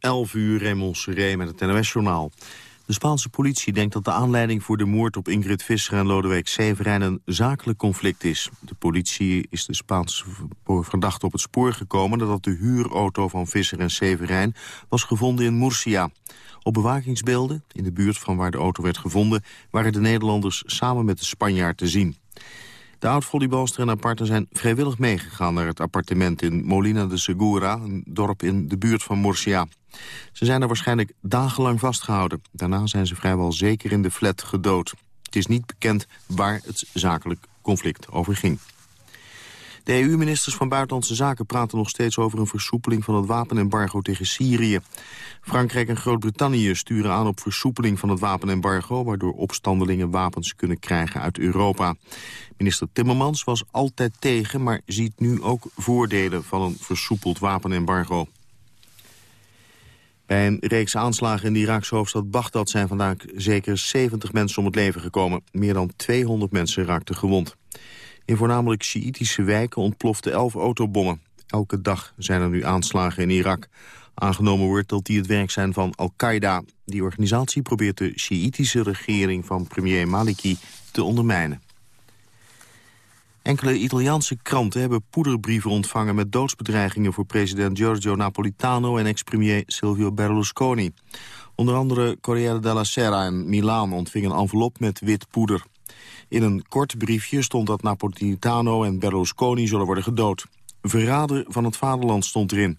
11 uur, Raymond Seré met het NOS-journaal. De Spaanse politie denkt dat de aanleiding voor de moord op Ingrid Visser en Lodewijk Severijn een zakelijk conflict is. De politie is de Spaanse verdachte op het spoor gekomen nadat de huurauto van Visser en Severijn was gevonden in Murcia. Op bewakingsbeelden, in de buurt van waar de auto werd gevonden, waren de Nederlanders samen met de Spanjaard te zien. De oud-volleybalster en haar partner zijn vrijwillig meegegaan naar het appartement in Molina de Segura, een dorp in de buurt van Murcia. Ze zijn er waarschijnlijk dagenlang vastgehouden. Daarna zijn ze vrijwel zeker in de flat gedood. Het is niet bekend waar het zakelijk conflict over ging. De EU-ministers van Buitenlandse Zaken praten nog steeds over een versoepeling van het wapenembargo tegen Syrië. Frankrijk en Groot-Brittannië sturen aan op versoepeling van het wapenembargo... waardoor opstandelingen wapens kunnen krijgen uit Europa. Minister Timmermans was altijd tegen, maar ziet nu ook voordelen van een versoepeld wapenembargo. Bij een reeks aanslagen in de Iraakse hoofdstad Bagdad zijn vandaag zeker 70 mensen om het leven gekomen. Meer dan 200 mensen raakten gewond. In voornamelijk Sjiïtische wijken ontploften 11 autobommen. Elke dag zijn er nu aanslagen in Irak. Aangenomen wordt dat die het werk zijn van Al-Qaeda. Die organisatie probeert de Sjiïtische regering van premier Maliki te ondermijnen. Enkele Italiaanse kranten hebben poederbrieven ontvangen... met doodsbedreigingen voor president Giorgio Napolitano... en ex-premier Silvio Berlusconi. Onder andere Corriere della Sera en Milaan ontvingen een envelop met wit poeder. In een kort briefje stond dat Napolitano en Berlusconi zullen worden gedood. Verrader van het vaderland stond erin.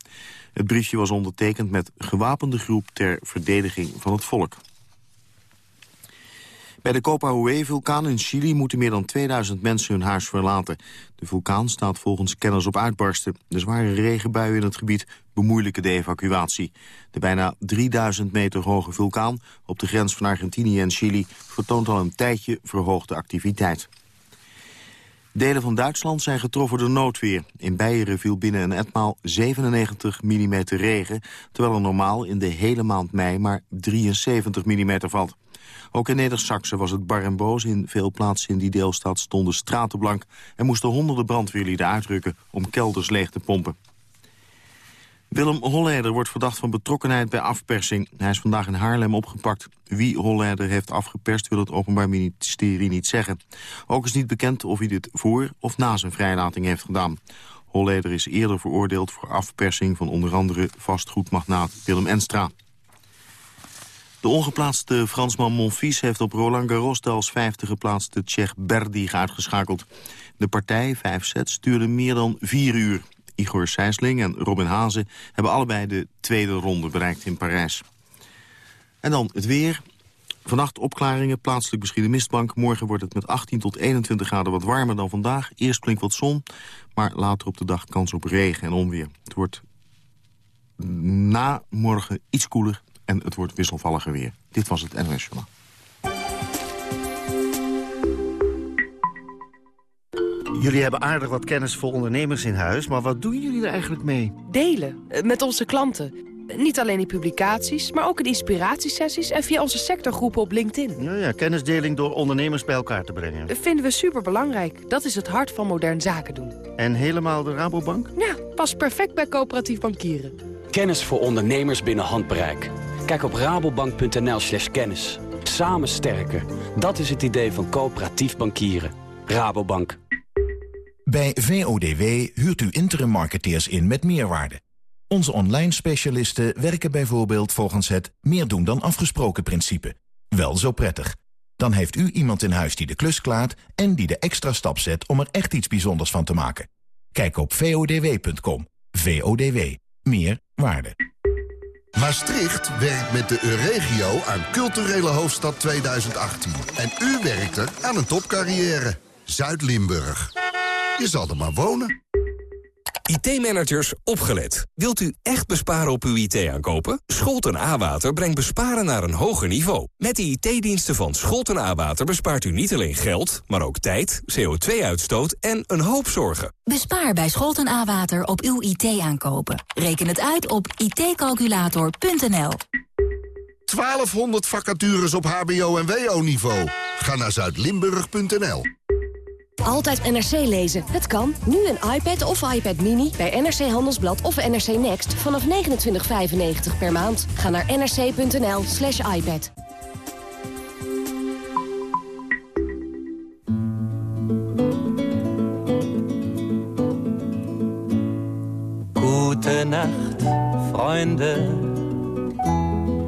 Het briefje was ondertekend met gewapende groep ter verdediging van het volk. Bij de Copahué-vulkaan in Chili moeten meer dan 2000 mensen hun huis verlaten. De vulkaan staat volgens kenners op uitbarsten. De zware regenbuien in het gebied bemoeilijken de evacuatie. De bijna 3000 meter hoge vulkaan op de grens van Argentinië en Chili... vertoont al een tijdje verhoogde activiteit. Delen van Duitsland zijn getroffen door noodweer. In Beieren viel binnen een etmaal 97 mm regen... terwijl er normaal in de hele maand mei maar 73 mm valt. Ook in neder was het bar en boos. In veel plaatsen in die deelstaat stonden straten blank... en moesten honderden brandweerlieden uitrukken om kelders leeg te pompen. Willem Holleder wordt verdacht van betrokkenheid bij afpersing. Hij is vandaag in Haarlem opgepakt. Wie Holleder heeft afgeperst wil het Openbaar Ministerie niet zeggen. Ook is niet bekend of hij dit voor of na zijn vrijlating heeft gedaan. Holleder is eerder veroordeeld voor afpersing van onder andere vastgoedmagnaat Willem Enstra. De ongeplaatste Fransman Monfils heeft op Roland Garros de als vijfde geplaatste Tsjech Berdig uitgeschakeld. De partij, vijf sets, duurde meer dan vier uur. Igor Sijsling en Robin Hazen hebben allebei de tweede ronde bereikt in Parijs. En dan het weer. Vannacht opklaringen, plaatselijk misschien de mistbank. Morgen wordt het met 18 tot 21 graden wat warmer dan vandaag. Eerst klinkt wat zon, maar later op de dag kans op regen en onweer. Het wordt na morgen iets koeler en het wordt wisselvalliger weer. Dit was het NOS. Jullie hebben aardig wat kennis voor ondernemers in huis, maar wat doen jullie er eigenlijk mee? Delen, eh, met onze klanten. Niet alleen in publicaties, maar ook in inspiratiesessies en via onze sectorgroepen op LinkedIn. Ja, ja, kennisdeling door ondernemers bij elkaar te brengen. Dat vinden we superbelangrijk. Dat is het hart van modern zaken doen. En helemaal de Rabobank? Ja, past perfect bij coöperatief bankieren. Kennis voor ondernemers binnen handbereik. Kijk op rabobank.nl slash kennis. Samen sterker. Dat is het idee van coöperatief bankieren. Rabobank. Bij VODW huurt u interim marketeers in met meerwaarde. Onze online specialisten werken bijvoorbeeld volgens het meer doen dan afgesproken principe. Wel zo prettig. Dan heeft u iemand in huis die de klus klaart en die de extra stap zet om er echt iets bijzonders van te maken. Kijk op vodw.com. VODW. Meer waarde. Maastricht werkt met de Euregio aan culturele hoofdstad 2018. En u werkt er aan een topcarrière. Zuid-Limburg. Je zal er maar wonen. IT-managers, opgelet. Wilt u echt besparen op uw IT-aankopen? Scholten A-Water brengt besparen naar een hoger niveau. Met de IT-diensten van Scholten A-Water bespaart u niet alleen geld... maar ook tijd, CO2-uitstoot en een hoop zorgen. Bespaar bij Scholten A-Water op uw IT-aankopen. Reken het uit op itcalculator.nl. 1200 vacatures op hbo- en wo-niveau. Ga naar zuidlimburg.nl. Altijd NRC lezen. Het kan. Nu een iPad of iPad Mini bij NRC Handelsblad of NRC Next vanaf 29,95 per maand. Ga naar nrc.nl slash iPad. Gute Nacht, Freunde.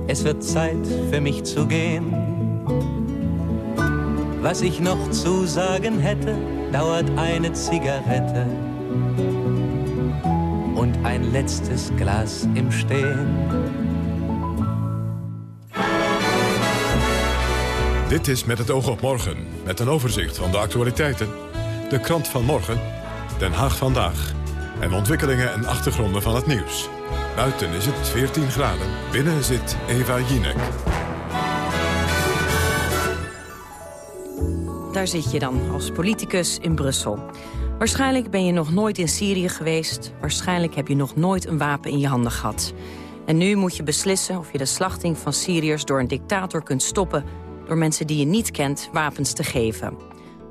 Es wird Zeit für mich zu gehen. Was ich noch zu sagen hätte, dauert eine Zigarette und ein letztes Glas im Stehen. Dit is Met het oog op morgen, met een overzicht van de actualiteiten. De krant van morgen, Den Haag vandaag. En ontwikkelingen en achtergronden van het nieuws. Buiten is het 14 graden, binnen zit Eva Jinek. Daar zit je dan als politicus in Brussel. Waarschijnlijk ben je nog nooit in Syrië geweest. Waarschijnlijk heb je nog nooit een wapen in je handen gehad. En nu moet je beslissen of je de slachting van Syriërs door een dictator kunt stoppen... door mensen die je niet kent wapens te geven.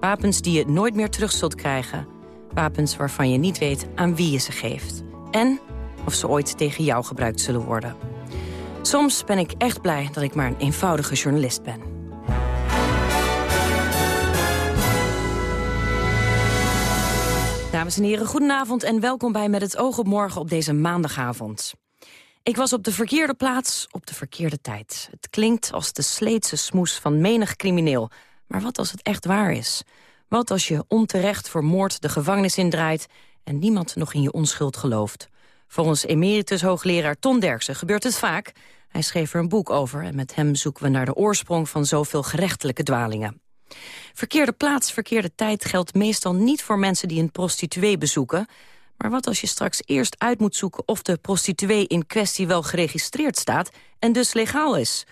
Wapens die je nooit meer terug zult krijgen. Wapens waarvan je niet weet aan wie je ze geeft. En of ze ooit tegen jou gebruikt zullen worden. Soms ben ik echt blij dat ik maar een eenvoudige journalist ben. Dames en heren, goedenavond en welkom bij Met het oog op morgen op deze maandagavond. Ik was op de verkeerde plaats op de verkeerde tijd. Het klinkt als de sleetse smoes van menig crimineel. Maar wat als het echt waar is? Wat als je onterecht voor moord de gevangenis indraait... en niemand nog in je onschuld gelooft? Volgens emeritus hoogleraar Ton Derksen gebeurt het vaak. Hij schreef er een boek over en met hem zoeken we naar de oorsprong... van zoveel gerechtelijke dwalingen. Verkeerde plaats, verkeerde tijd geldt meestal niet voor mensen die een prostituee bezoeken. Maar wat als je straks eerst uit moet zoeken of de prostituee in kwestie wel geregistreerd staat en dus legaal is?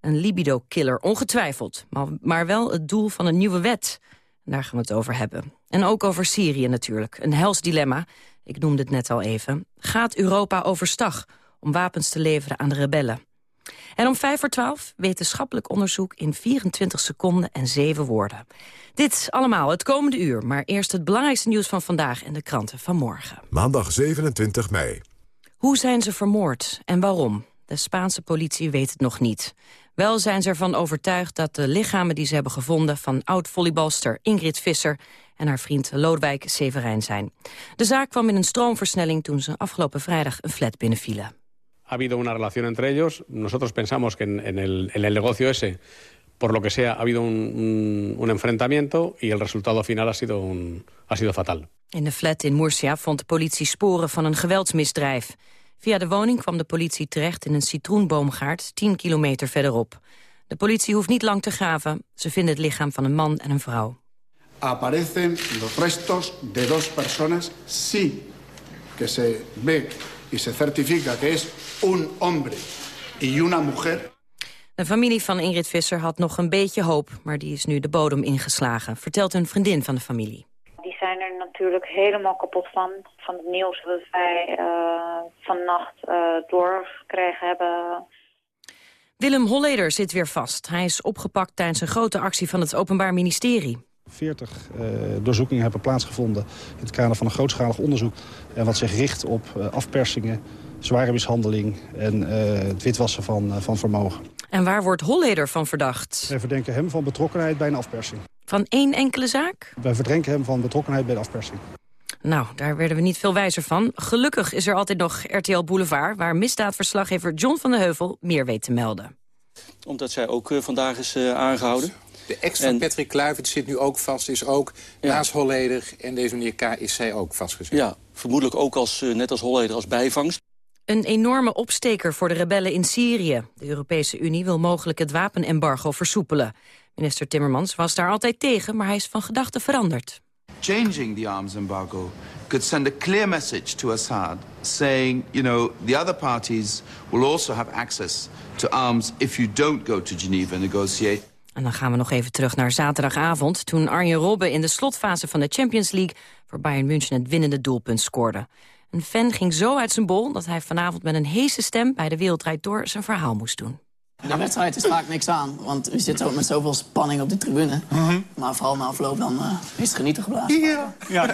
Een libido-killer, ongetwijfeld, maar, wel het doel van een nieuwe wet. Daar gaan we het over hebben. En ook over Syrië natuurlijk, een hels dilemma. Ik noemde het net al even. Gaat Europa overstag om wapens te leveren aan de rebellen? En om 5 voor 12 wetenschappelijk onderzoek in 24 seconden en 7 woorden. Dit allemaal het komende uur, maar eerst het belangrijkste nieuws van vandaag en de kranten van morgen. Maandag 27 mei. Hoe zijn ze vermoord en waarom? De Spaanse politie weet het nog niet. Wel zijn ze ervan overtuigd dat de lichamen die ze hebben gevonden... van oud-volleybalster Ingrid Visser en haar vriend Lodewijk Severijn zijn. De zaak kwam in een stroomversnelling toen ze afgelopen vrijdag een flat binnenvielen. Ha habido una relación entre ellos. Nosotros pensamos que en, en, el, en el, negocio ese, por lo que sea, ha habido un, un, un enfrentamiento y el resultado final ha sido, un, ha sido fatal. In de flat in Murcia vond de politie sporen van een geweldsmisdrijf. Via de woning kwam de politie terecht in een citroenboomgaard 10 kilometer verderop. De politie hoeft niet lang te graven. Ze vinden het lichaam van een man en een vrouw. Aparecen los restos de dos personas, sí, que se ve y se certifica que es un hombre y una mujer. De familie van Ingrid Visser had nog een beetje hoop, maar die is nu de bodem ingeslagen, vertelt een vriendin van de familie. Die zijn er natuurlijk helemaal kapot van, van het nieuws dat wij uh, vannacht uh, doorgekregen hebben. Willem Holleder zit weer vast. Hij is opgepakt tijdens een grote actie van het Openbaar Ministerie. 40 uh, doorzoekingen hebben plaatsgevonden in het kader van een grootschalig onderzoek. En wat zich richt op uh, afpersingen, zware mishandeling en uh, het witwassen van, van vermogen. En waar wordt Holleder van verdacht? Wij verdenken hem van betrokkenheid bij een afpersing. Van één enkele zaak? Wij verdenken hem van betrokkenheid bij de afpersing. Nou, daar werden we niet veel wijzer van. Gelukkig is er altijd nog RTL Boulevard... waar misdaadverslaggever John van de Heuvel meer weet te melden. Omdat zij ook vandaag is aangehouden. De ex van en... Patrick Kluivert zit nu ook vast, is ook ja. naast Holleder. En deze meneer K. is zij ook vastgezet. Ja, vermoedelijk ook als, uh, net als Holleder als bijvangst. Een enorme opsteker voor de rebellen in Syrië. De Europese Unie wil mogelijk het wapenembargo versoepelen. Minister Timmermans was daar altijd tegen, maar hij is van gedachten veranderd. Changing the arms embargo could send a clear message to Assad saying, you know, the other parties will also have access to arms if you don't go to Geneva and negotiate. En dan gaan we nog even terug naar zaterdagavond... toen Arjen Robben in de slotfase van de Champions League... voor Bayern München het winnende doelpunt scoorde. Een fan ging zo uit zijn bol dat hij vanavond met een heese stem... bij de Wereldrijd Door zijn verhaal moest doen. De wedstrijd is vaak niks aan, want u zit ook met zoveel spanning op de tribune. Maar vooral na afloop dan uh, is het genieten geblazen. Ja.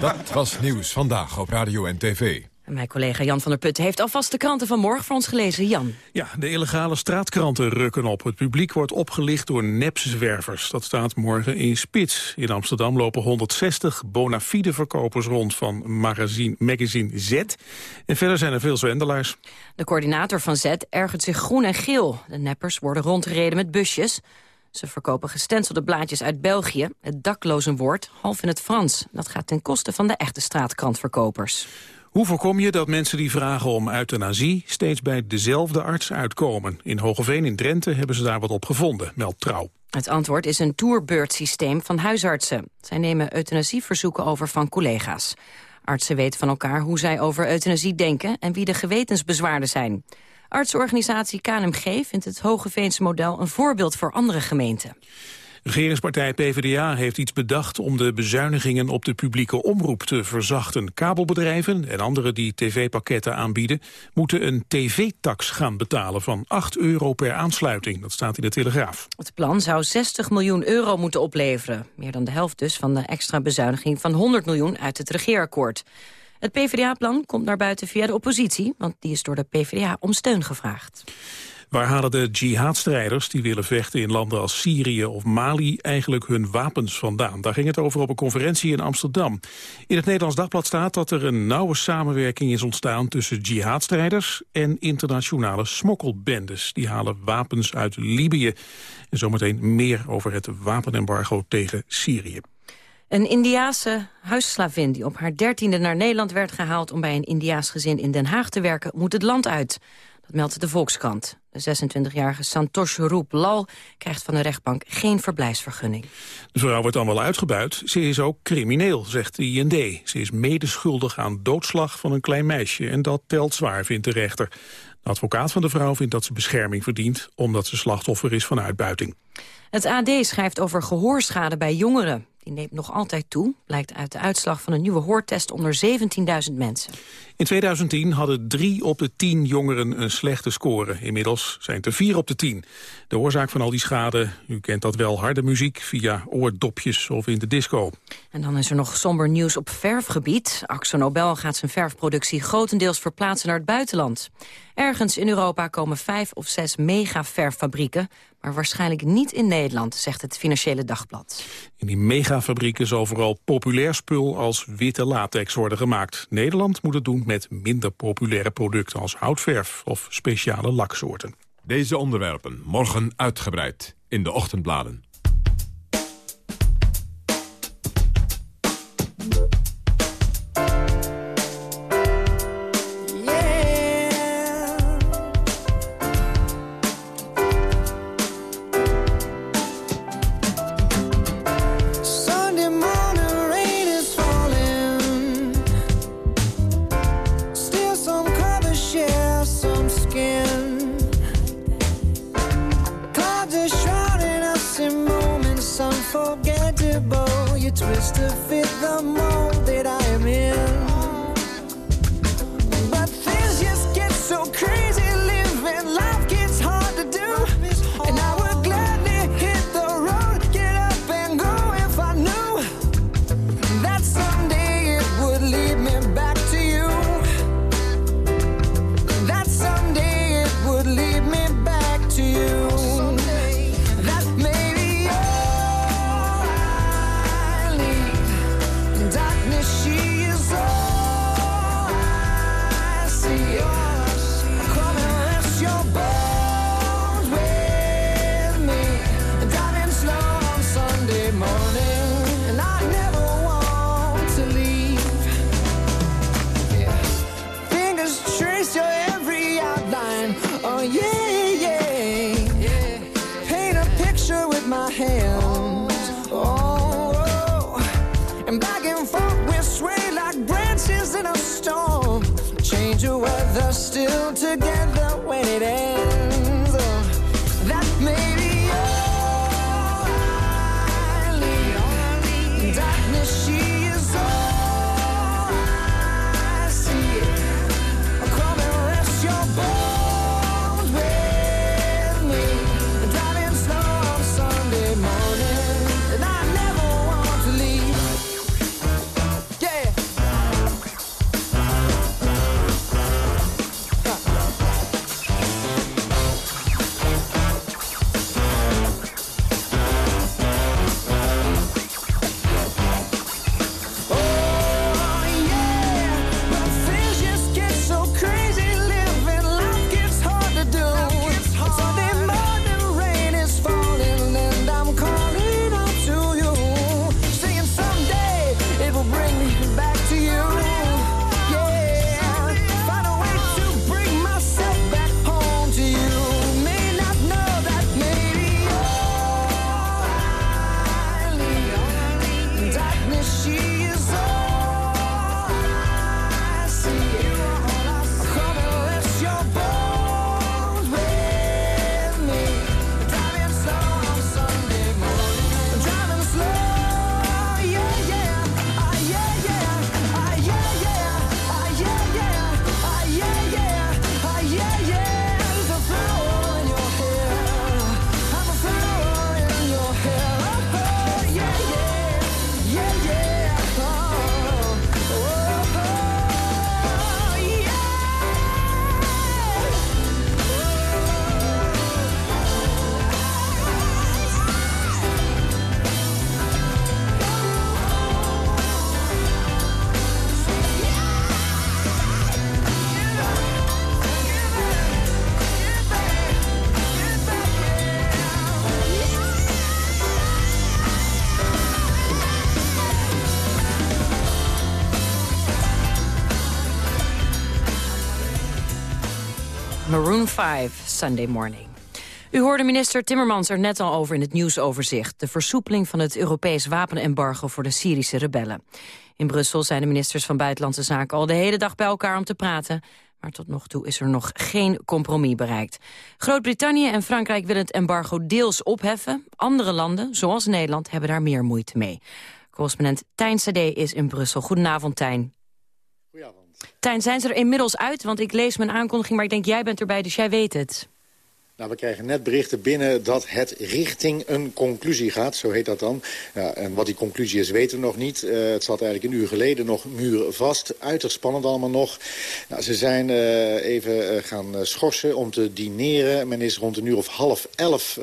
Dat was Nieuws Vandaag op Radio en TV. Mijn collega Jan van der Putten heeft alvast de kranten van morgen voor ons gelezen. Jan. Ja, de illegale straatkranten rukken op. Het publiek wordt opgelicht door nepzwervers. Dat staat morgen in Spits. In Amsterdam lopen 160 bona fide verkopers rond van magazine, magazine Z. En verder zijn er veel zwendelaars. De coördinator van Z ergert zich groen en geel. De neppers worden rondgereden met busjes. Ze verkopen gestencelde blaadjes uit België. Het dakloze woord, half in het Frans. Dat gaat ten koste van de echte straatkrantverkopers. Hoe voorkom je dat mensen die vragen om euthanasie steeds bij dezelfde arts uitkomen? In Hogeveen in Drenthe hebben ze daar wat op gevonden, meldt Trouw. Het antwoord is een tourbeurtsysteem van huisartsen. Zij nemen euthanasieverzoeken over van collega's. Artsen weten van elkaar hoe zij over euthanasie denken en wie de gewetensbezwaarden zijn. Artsenorganisatie KNMG vindt het Hogeveense model een voorbeeld voor andere gemeenten. Regeringspartij PvdA heeft iets bedacht om de bezuinigingen op de publieke omroep te verzachten. Kabelbedrijven en anderen die tv-pakketten aanbieden moeten een tv-tax gaan betalen van 8 euro per aansluiting. Dat staat in de Telegraaf. Het plan zou 60 miljoen euro moeten opleveren. Meer dan de helft dus van de extra bezuiniging van 100 miljoen uit het regeerakkoord. Het PvdA-plan komt naar buiten via de oppositie, want die is door de PvdA om steun gevraagd. Waar halen de jihadstrijders die willen vechten in landen als Syrië of Mali eigenlijk hun wapens vandaan? Daar ging het over op een conferentie in Amsterdam. In het Nederlands Dagblad staat dat er een nauwe samenwerking is ontstaan tussen jihadstrijders en internationale smokkelbendes. Die halen wapens uit Libië. En zometeen meer over het wapenembargo tegen Syrië. Een Indiaanse huisslavin die op haar dertiende naar Nederland werd gehaald... om bij een Indiaas gezin in Den Haag te werken, moet het land uit. Dat meldt de Volkskrant. De 26-jarige Santosh Roep Lal krijgt van de rechtbank geen verblijfsvergunning. De vrouw wordt dan wel uitgebuit. Ze is ook crimineel, zegt de IND. Ze is medeschuldig aan doodslag van een klein meisje. En dat telt zwaar, vindt de rechter. De advocaat van de vrouw vindt dat ze bescherming verdient... omdat ze slachtoffer is van uitbuiting. Het AD schrijft over gehoorschade bij jongeren. Die neemt nog altijd toe, blijkt uit de uitslag van een nieuwe hoortest onder 17.000 mensen. In 2010 hadden drie op de tien jongeren een slechte score. Inmiddels zijn het er vier op de tien. De oorzaak van al die schade, u kent dat wel, harde muziek via oordopjes of in de disco. En dan is er nog somber nieuws op verfgebied. Axo Nobel gaat zijn verfproductie grotendeels verplaatsen naar het buitenland. Ergens in Europa komen vijf of zes megaverffabrieken, maar waarschijnlijk niet in Nederland, zegt het Financiële Dagblad. In die megafabrieken zal vooral populair spul als witte latex worden gemaakt. Nederland moet het doen met minder populaire producten als houtverf of speciale laksoorten. Deze onderwerpen morgen uitgebreid in de ochtendbladen. 5, Sunday Morning. U hoorde minister Timmermans er net al over in het nieuwsoverzicht. De versoepeling van het Europees wapenembargo voor de Syrische rebellen. In Brussel zijn de ministers van Buitenlandse Zaken al de hele dag bij elkaar om te praten. Maar tot nog toe is er nog geen compromis bereikt. Groot-Brittannië en Frankrijk willen het embargo deels opheffen. Andere landen, zoals Nederland, hebben daar meer moeite mee. Correspondent Tijn Sade is in Brussel. Goedenavond, Tijn. Tijn, zijn ze er inmiddels uit? Want ik lees mijn aankondiging, maar ik denk jij bent erbij, dus jij weet het. Nou, we krijgen net berichten binnen dat het richting een conclusie gaat, zo heet dat dan. Ja, en wat die conclusie is, weten we nog niet. Uh, het zat eigenlijk een uur geleden nog muurvast. Uiterst spannend allemaal nog. Nou, ze zijn uh, even uh, gaan schorsen om te dineren. Men is rond een uur of half elf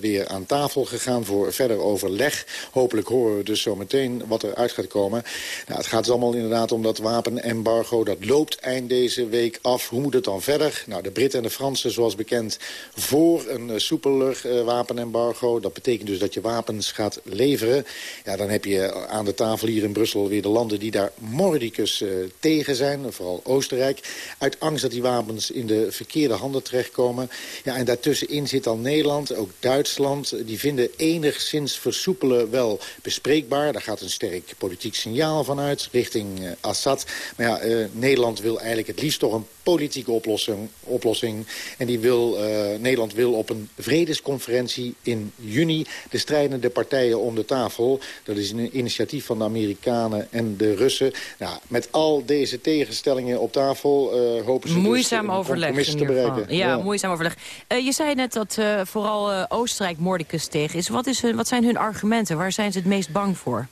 weer aan tafel gegaan voor verder overleg. Hopelijk horen we dus zo meteen wat er uit gaat komen. Nou, het gaat dus allemaal inderdaad om dat wapenembargo. Dat loopt eind deze week af. Hoe moet het dan verder? Nou, de Britten en de Fransen, zoals bekend voor een uh, soepeler uh, wapenembargo. Dat betekent dus dat je wapens gaat leveren. Ja, dan heb je aan de tafel hier in Brussel weer de landen die daar mordicus uh, tegen zijn. Vooral Oostenrijk. Uit angst dat die wapens in de verkeerde handen terechtkomen. Ja, en daartussenin zit dan Nederland, ook Duitsland. Die vinden enigszins versoepelen wel bespreekbaar. Daar gaat een sterk politiek signaal van uit richting Assad. Maar ja, Nederland wil eigenlijk het liefst toch een politieke oplossing. oplossing. En die wil Nederland wil op een vredesconferentie in juni de strijdende partijen om de tafel. Dat is een initiatief van de Amerikanen en de Russen. Nou, met al deze tegenstellingen op tafel uh, hopen ze moeizaam dus overleg te bereiken. Ja, ja, moeizaam overleg. Uh, je zei net dat vooral Oostenrijk Mordicus tegen is. Wat, is hun, wat zijn hun argumenten? Waar zijn ze het meest bang voor?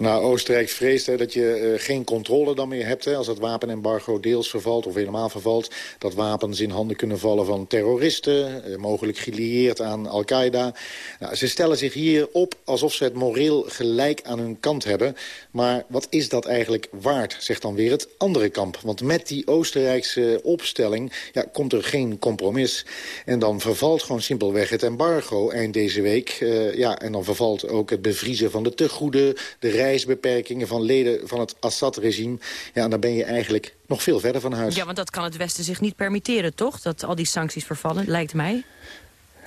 Nou, Oostenrijk vreest hè, dat je uh, geen controle dan meer hebt... Hè, als het wapenembargo deels vervalt of helemaal vervalt... dat wapens in handen kunnen vallen van terroristen... Uh, mogelijk gelieerd aan Al-Qaeda. Nou, ze stellen zich hier op alsof ze het moreel gelijk aan hun kant hebben. Maar wat is dat eigenlijk waard, zegt dan weer het andere kamp. Want met die Oostenrijkse opstelling ja, komt er geen compromis. En dan vervalt gewoon simpelweg het embargo eind deze week. Uh, ja, en dan vervalt ook het bevriezen van de tegoeden... de reisbeperkingen van leden van het Assad-regime... ja, dan ben je eigenlijk nog veel verder van huis. Ja, want dat kan het Westen zich niet permitteren, toch? Dat al die sancties vervallen, lijkt mij.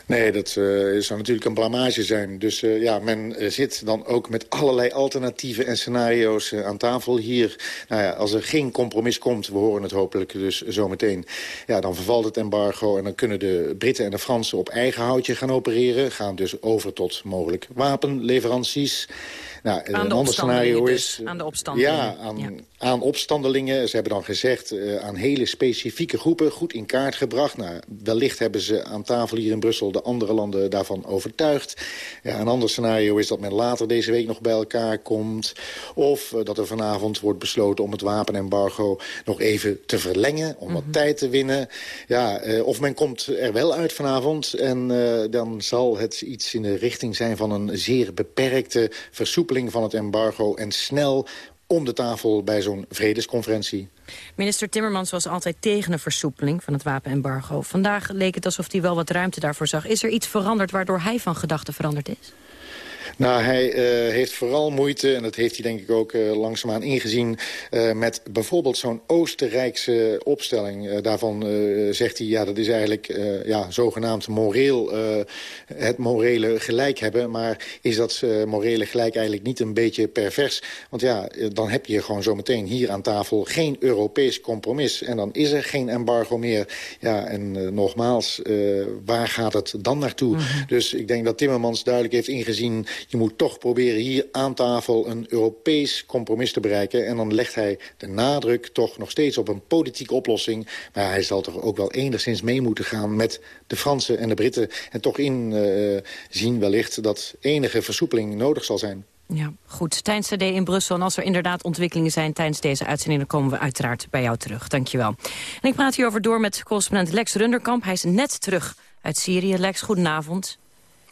Nee, dat uh, zou natuurlijk een blamage zijn. Dus uh, ja, men uh, zit dan ook met allerlei alternatieven en scenario's aan tafel hier. Nou ja, als er geen compromis komt, we horen het hopelijk dus zometeen... ja, dan vervalt het embargo en dan kunnen de Britten en de Fransen op eigen houtje gaan opereren. Gaan dus over tot mogelijk wapenleveranties. Nou, aan een ander scenario is... Aan de opstandelingen. Ja, aan. Aan opstandelingen. Ze hebben dan gezegd uh, aan hele specifieke groepen goed in kaart gebracht. Nou, wellicht hebben ze aan tafel hier in Brussel de andere landen daarvan overtuigd. Ja, een ander scenario is dat men later deze week nog bij elkaar komt. Of uh, dat er vanavond wordt besloten om het wapenembargo nog even te verlengen. Om mm -hmm. wat tijd te winnen. Ja, uh, of men komt er wel uit vanavond. En dan zal het iets in de richting zijn van een zeer beperkte versoepeling van het embargo en snel om de tafel bij zo'n vredesconferentie. Minister Timmermans was altijd tegen een versoepeling van het wapenembargo. Vandaag leek het alsof hij wel wat ruimte daarvoor zag. Is er iets veranderd waardoor hij van gedachten veranderd is? Nou, hij uh, heeft vooral moeite, en dat heeft hij denk ik ook uh, langzaamaan ingezien... Uh, met bijvoorbeeld zo'n Oostenrijkse opstelling. daarvan zegt hij, ja, dat is eigenlijk ja, zogenaamd moreel... het morele gelijk hebben. Maar is dat morele gelijk eigenlijk niet een beetje pervers? Want ja, dan heb je gewoon zometeen hier aan tafel geen Europees compromis. En dan is er geen embargo meer. Ja, en nogmaals, waar gaat het dan naartoe? Mm -hmm. Dus ik denk dat Timmermans duidelijk heeft ingezien... Je moet toch proberen hier aan tafel een Europees compromis te bereiken. En dan legt hij de nadruk toch nog steeds op een politieke oplossing. Maar hij zal toch ook wel enigszins mee moeten gaan met de Fransen en de Britten. En toch inzien uh, wellicht dat enige versoepeling nodig zal zijn. Ja, goed. Tijdens CD in Brussel. En als er inderdaad ontwikkelingen zijn tijdens deze uitzending... dan komen we uiteraard bij jou terug. Dankjewel. En ik praat hierover door met correspondent Lex Runderkamp. Hij is net terug uit Syrië. Lex, goedenavond.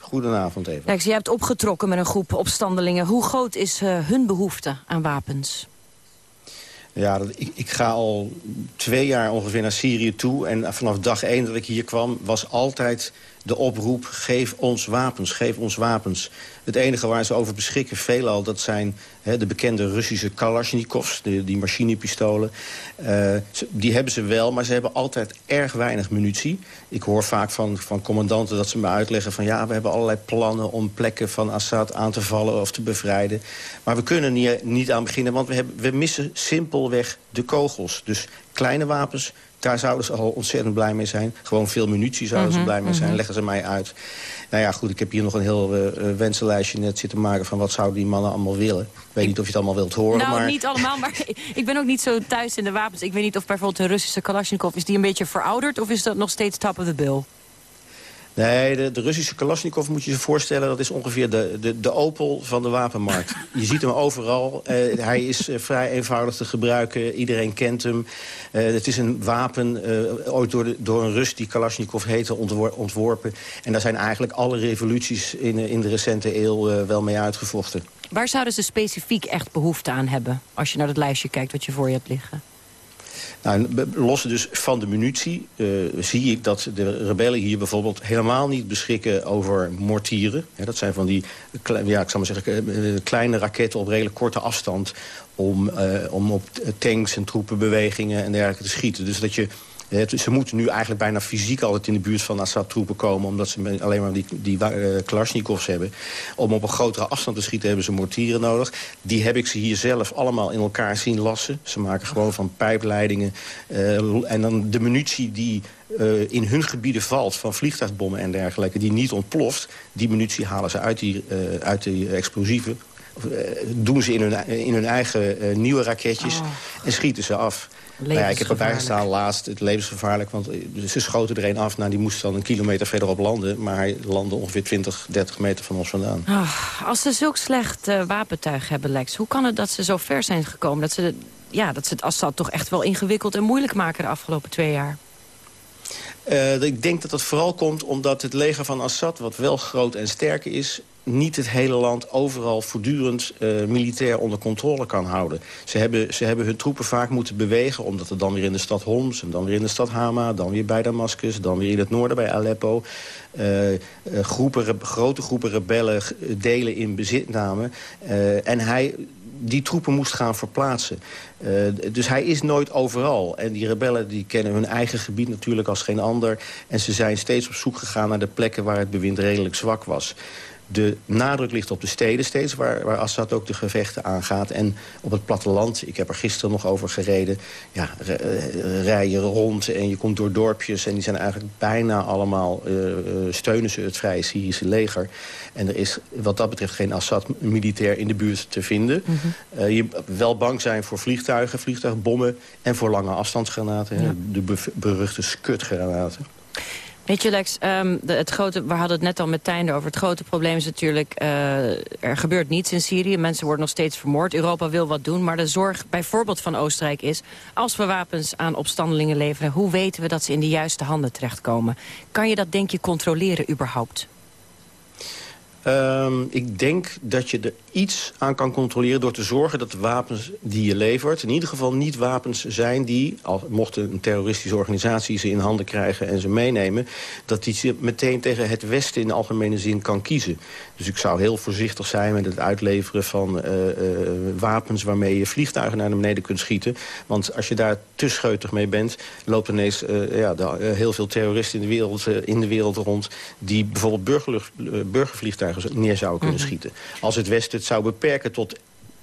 Goedenavond even. Lex, je hebt opgetrokken met een groep opstandelingen. Hoe groot is uh, hun behoefte aan wapens? Ja, dat, ik, ik, ga al twee jaar ongeveer naar Syrië toe. En vanaf dag één dat ik hier kwam, was altijd de oproep... geef ons wapens, geef ons wapens. Het enige waar ze over beschikken, veelal, dat zijn de bekende Russische Kalashnikovs, die machinepistolen. Ze, die hebben ze wel, maar ze hebben altijd erg weinig munitie. Ik hoor vaak van, van commandanten dat ze me uitleggen van... ja, we hebben allerlei plannen om plekken van Assad aan te vallen of te bevrijden. Maar we kunnen niet, niet aan beginnen, want we, hebben, we missen simpelweg de kogels. Dus kleine wapens, daar zouden ze al ontzettend blij mee zijn. Gewoon veel munitie zouden ze Mhm, blij mee zijn, mhm. leggen ze mij uit. Nou ja, goed, ik heb hier nog een heel eh, wensenlijstje net zitten maken... van wat zouden die mannen allemaal willen. Ik weet niet of je het allemaal wilt horen, nou, maar... niet allemaal, maar ik ben ook niet zo thuis in de wapens. Ik weet niet of bijvoorbeeld een Russische Kalashnikov... is die een beetje verouderd of is dat nog steeds top of the bill? Nee, de, de Russische Kalashnikov moet je je voorstellen... dat is ongeveer de, de, de Opel van de wapenmarkt. Je ziet hem overal. Eh, hij is eh, vrij eenvoudig te gebruiken. Iedereen kent hem. Eh, het is een wapen, eh, ooit door, de, door een Rus die Kalashnikov heette, ontwor- ontworpen. En daar zijn eigenlijk alle revoluties in, in de recente eeuw wel mee uitgevochten. Waar zouden ze specifiek echt behoefte aan hebben? Als je naar het lijstje kijkt wat je voor je hebt liggen. Nou, los dus van de munitie eh, zie ik dat de rebellen hier bijvoorbeeld helemaal niet beschikken over mortieren. Dat zijn van die ja, ik zal maar zeggen, eh, eh, kleine raketten op redelijk korte afstand om, om op tanks en troepenbewegingen en dergelijke te schieten. Dus dat je ze moeten nu eigenlijk bijna fysiek altijd in de buurt van Assad-troepen komen... omdat ze alleen maar die, die eh, Kalashnikovs hebben. Om op een grotere afstand te schieten hebben ze mortieren nodig. Die heb ik ze hier zelf allemaal in elkaar zien lassen. Ze maken gewoon van pijpleidingen. eh, en dan de munitie die eh, in hun gebieden valt... van vliegtuigbommen en dergelijke, die niet ontploft... die munitie halen ze uit die, eh, uit die explosieven. Eh, doen ze in hun, in hun eigen eh, nieuwe raketjes en schieten ze af. Nou ja, ik heb erbij gestaan laatst, het levensgevaarlijk. Want eh, ze schoten er een af, nou, die moest dan een kilometer verderop landen. Maar hij landde ongeveer 20, 30 meter van ons vandaan. Ah, als ze zulk slecht eh, wapentuig hebben, Lex... hoe kan het dat ze zo ver zijn gekomen? Dat ze, ja, dat ze het Assad toch echt wel ingewikkeld en moeilijk maken... de afgelopen twee jaar? Eh, ik denk dat dat vooral komt omdat het leger van Assad... wat wel groot en sterk is niet het hele land overal voortdurend eh, militair onder controle kan houden. Ze hebben, ze hebben hun troepen vaak moeten bewegen... omdat er dan weer in de stad Homs en dan weer in de stad Hama... dan weer bij Damascus, dan weer in het noorden bij Aleppo... eh, eh, groepen, grote groepen rebellen delen in bezit namen. En hij die troepen moest gaan verplaatsen. Dus hij is nooit overal. En die rebellen die kennen hun eigen gebied natuurlijk als geen ander. En ze zijn steeds op zoek gegaan naar de plekken waar het bewind redelijk zwak was. De nadruk ligt op de steden steeds, waar, waar Assad ook de gevechten aangaat. En op het platteland, ik heb er gisteren nog over gereden... Ja, eh, rij je rond en je komt door dorpjes... en die zijn eigenlijk bijna allemaal, eh, eh, steunen ze het Vrije Syrische leger. En er is wat dat betreft geen Assad-militair in de buurt te vinden. Eh, je wel bang zijn voor vliegtuigen, vliegtuigbommen... en voor lange afstandsgranaten, Ja. de beruchte skutgranaten. Weet je, Lex, ehm, de, het grote, we hadden het net al met Tijn over. Het grote probleem is natuurlijk, eh, er gebeurt niets in Syrië. Mensen worden nog steeds vermoord. Europa wil wat doen, maar de zorg bijvoorbeeld van Oostenrijk is... als we wapens aan opstandelingen leveren, hoe weten we dat ze in de juiste handen terechtkomen? Kan je dat, denk je, controleren überhaupt? Ehm, ik denk dat je er iets aan kan controleren door te zorgen dat de wapens die je levert... in ieder geval niet wapens zijn die, al mocht een terroristische organisatie ze in handen krijgen en ze meenemen... dat die ze meteen tegen het Westen in de algemene zin kan kiezen. Dus ik zou heel voorzichtig zijn met het uitleveren van eh, eh, wapens... waarmee je vliegtuigen naar beneden kunt schieten. Want als je daar te scheutig mee bent, loopt ineens eh, ja, de- heel veel terroristen in de wereld, in de wereld rond... die bijvoorbeeld eh, burgervliegtuigen neer zouden kunnen Mhm. schieten. Als het Westen het zou beperken tot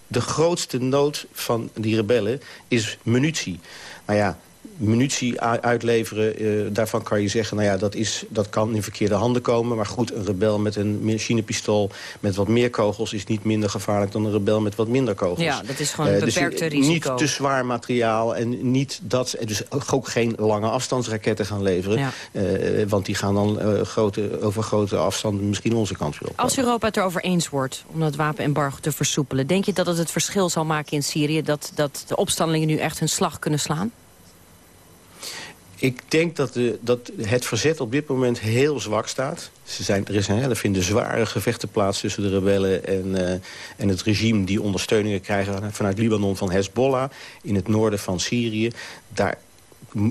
de grootste nood van die rebellen is munitie. Nou ja, munitie uitleveren, eh, daarvan kan je zeggen... nou ja, dat, is, dat kan in verkeerde handen komen. Maar goed, een rebel met een machinepistool met wat meer kogels... is niet minder gevaarlijk dan een rebel met wat minder kogels. Ja, dat is gewoon een Eh, dus, beperkte risico. Niet te zwaar materiaal en niet dat... Dus ook geen lange afstandsraketten gaan leveren. Ja. eh, want die gaan dan grote, over grote afstanden misschien onze kant weer op. Als Europa het erover eens wordt om dat wapenembargo te versoepelen... denk je dat het het verschil zal maken in Syrië... dat, dat de opstandelingen nu echt hun slag kunnen slaan? Ik denk dat, de, dat het verzet op dit moment heel zwak staat. Ze zijn, er, is, er vinden zware gevechten plaats tussen de rebellen en, eh, en het regime... die ondersteuningen krijgen vanuit Libanon van Hezbollah... in het noorden van Syrië. Daar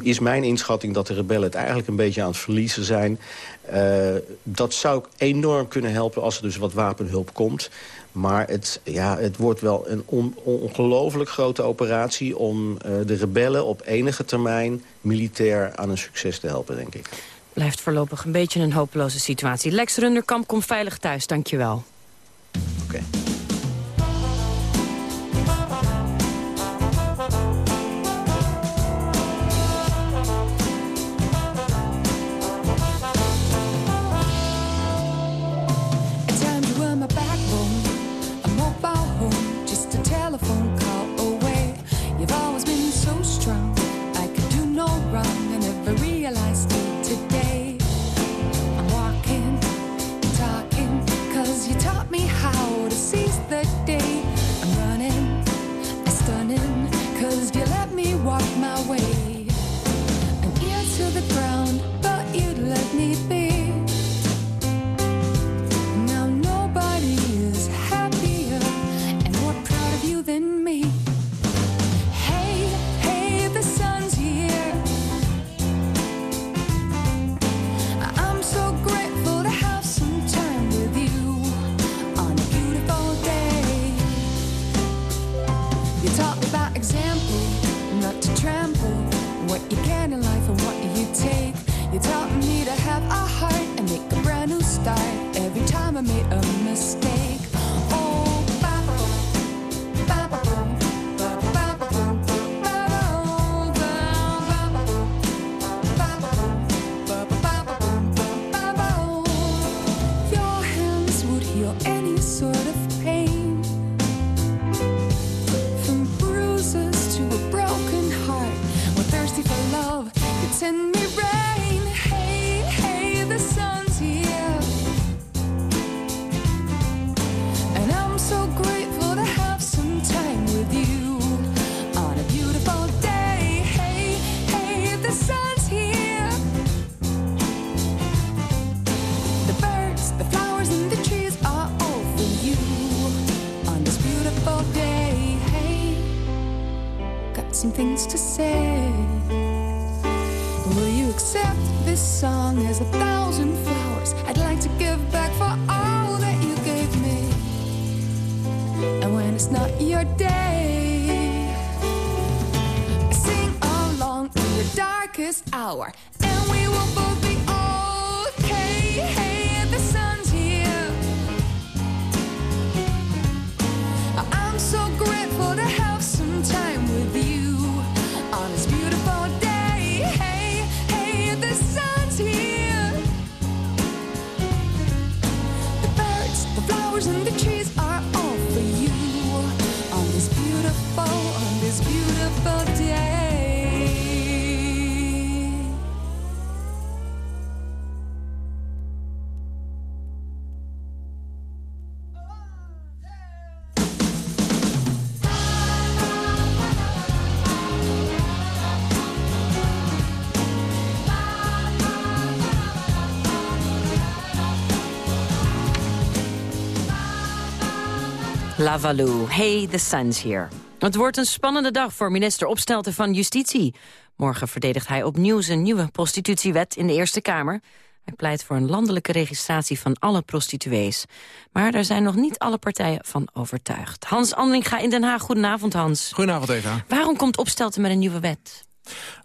is mijn inschatting dat de rebellen het eigenlijk een beetje aan het verliezen zijn. Uh, dat zou enorm kunnen helpen als er dus wat wapenhulp komt. Maar het, ja, het wordt wel een on, ongelooflijk grote operatie... om uh, de rebellen op enige termijn militair aan een succes te helpen, denk ik. Blijft voorlopig een beetje een hopeloze situatie. Lex Runderkamp komt veilig thuis, dankjewel. Oké. Okay. Lavalou, hey, the sun's here. Het wordt een spannende dag voor minister Opstelten van Justitie. Morgen verdedigt hij opnieuw zijn nieuwe prostitutiewet in de Eerste Kamer. Hij pleit voor een landelijke registratie van alle prostituees. Maar daar zijn nog niet alle partijen van overtuigd. Hans Andringa in Den Haag, goedenavond Hans. Goedenavond Eva. Waarom komt Opstelten met een nieuwe wet?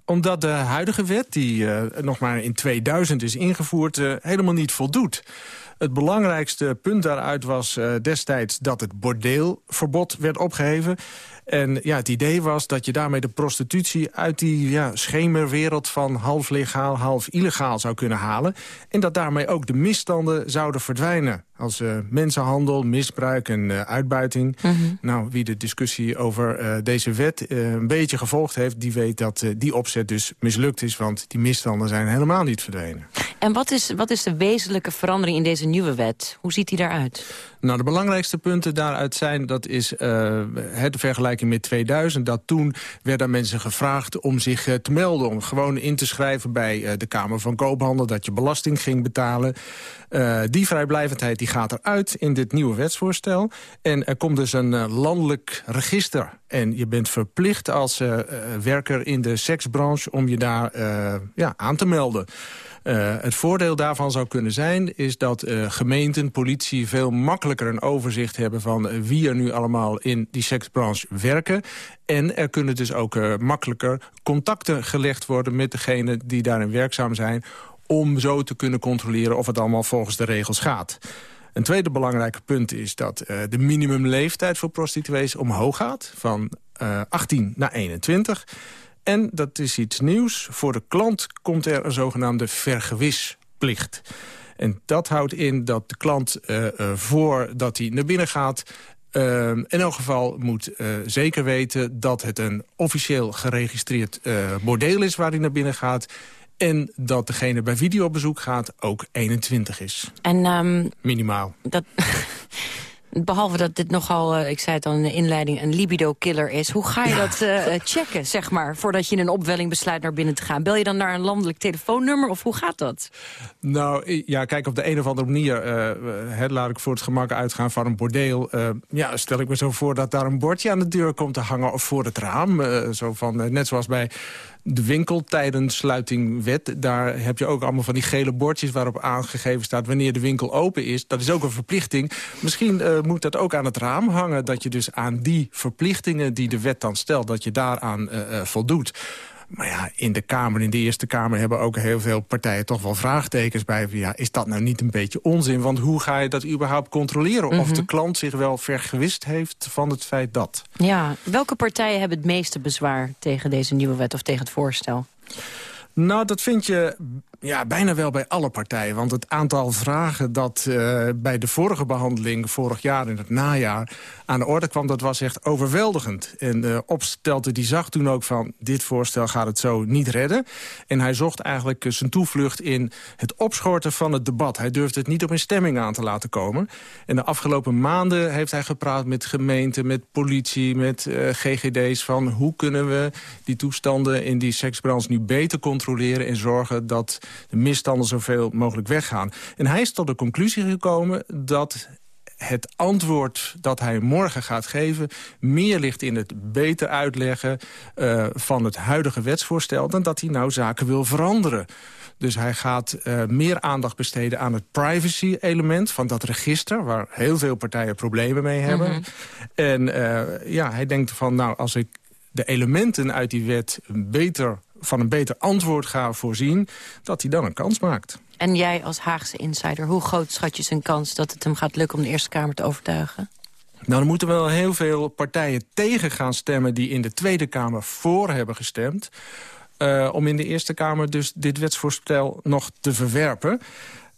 Omdat de huidige wet, die uh, nog maar in 2000 is ingevoerd, uh, helemaal niet voldoet. Het belangrijkste punt daaruit was uh, destijds dat het bordeelverbod werd opgeheven. En ja, het idee was dat je daarmee de prostitutie uit die ja, schemerwereld van half legaal, half illegaal zou kunnen halen. En dat daarmee ook de misstanden zouden verdwijnen. Als uh, mensenhandel, misbruik en uh, uitbuiting. Mhm. Nou, wie de discussie over uh, deze wet een beetje gevolgd heeft... die weet dat die opzet dus mislukt is, want die misstanden zijn helemaal niet verdwenen. En wat is, wat is de wezenlijke verandering in deze nieuwe wet? Hoe ziet die daaruit? Nou, de belangrijkste punten daaruit zijn... dat is uh, de vergelijking met 2000. Dat toen werden mensen gevraagd om zich uh, te melden... om gewoon in te schrijven bij uh, de Kamer van Koophandel... dat je belasting ging betalen. die vrijblijvendheid die gaat eruit in dit nieuwe wetsvoorstel. En er komt dus een landelijk register. En je bent verplicht als werker in de seksbranche... om je daar ja, aan te melden. Het voordeel daarvan zou kunnen zijn... is dat gemeenten, politie veel makkelijker een overzicht hebben... van wie er nu allemaal in die seksbranche werken. En er kunnen dus ook makkelijker contacten gelegd worden... met degenen die daarin werkzaam zijn... om zo te kunnen controleren of het allemaal volgens de regels gaat. Een tweede belangrijke punt is dat de minimumleeftijd voor prostituees omhoog gaat... van 18 naar 21... En dat is iets nieuws. Voor de klant komt er een zogenaamde vergewisplicht. En dat houdt in dat de klant uh, uh, voordat hij naar binnen gaat... Uh, in elk geval moet zeker weten dat het een officieel geregistreerd bordeel is... waar hij naar binnen gaat. En dat degene bij videobezoek gaat ook 21 is. En, um, Minimaal. Dat... Behalve dat dit nogal, uh, ik zei het al in de inleiding, een libido-killer is. Hoe ga je dat uh, checken, zeg maar, voordat je in een opwelling besluit naar binnen te gaan? Bel je dan naar een landelijk telefoonnummer of hoe gaat dat? Nou, ja, kijk, op de een of andere manier uh, laat ik voor het gemak uitgaan van een bordeel. ja, stel ik me zo voor dat daar een bordje aan de deur komt te hangen of voor het raam. zo van, net zoals bij de winkeltijdensluitingwet, daar heb je ook allemaal van die gele bordjes waarop aangegeven staat wanneer de winkel open is. Dat is ook een verplichting. Misschien uh, moet dat ook aan het raam hangen, dat je dus aan die verplichtingen die de wet dan stelt, dat je daaraan uh, uh, voldoet. Maar ja, in de Kamer, in de Eerste Kamer... hebben ook heel veel partijen toch wel vraagtekens bij. Ja, is dat nou niet een beetje onzin? Want hoe ga je dat überhaupt controleren? Of Mhm. de klant zich wel vergewist heeft van het feit dat? Ja, welke partijen hebben het meeste bezwaar tegen deze nieuwe wet of tegen het voorstel? Nou, dat vind je ja, bijna wel bij alle partijen. Want het aantal vragen dat uh, bij de vorige behandeling... vorig jaar in het najaar aan de orde kwam... dat was echt overweldigend. En de opstelte die zag toen ook van... dit voorstel gaat het zo niet redden. En hij zocht eigenlijk zijn toevlucht in het opschorten van het debat. Hij durfde het niet op een stemming aan te laten komen. En de afgelopen maanden heeft hij gepraat met gemeenten... met politie, met uh, GGD's... van hoe kunnen we die toestanden in die seksbranche nu beter controleren... en zorgen dat de misstanden zoveel mogelijk weggaan. En hij is tot de conclusie gekomen dat het antwoord dat hij morgen gaat geven... meer ligt in het beter uitleggen uh, van het huidige wetsvoorstel... dan dat hij nou zaken wil veranderen. Dus hij gaat uh, meer aandacht besteden aan het privacy-element van dat register... waar heel veel partijen problemen mee hebben. Mm -hmm. En uh, ja, hij denkt van, nou, als ik de elementen uit die wet beter van een beter antwoord ga voorzien... dat hij dan een kans maakt. En jij als Haagse insider, hoe groot schat je zijn kans... dat het hem gaat lukken om de Eerste Kamer te overtuigen? Nou, er moeten wel heel veel partijen tegen gaan stemmen... die in de Tweede Kamer voor hebben gestemd... Uh, om in de Eerste Kamer dus dit wetsvoorstel nog te verwerpen.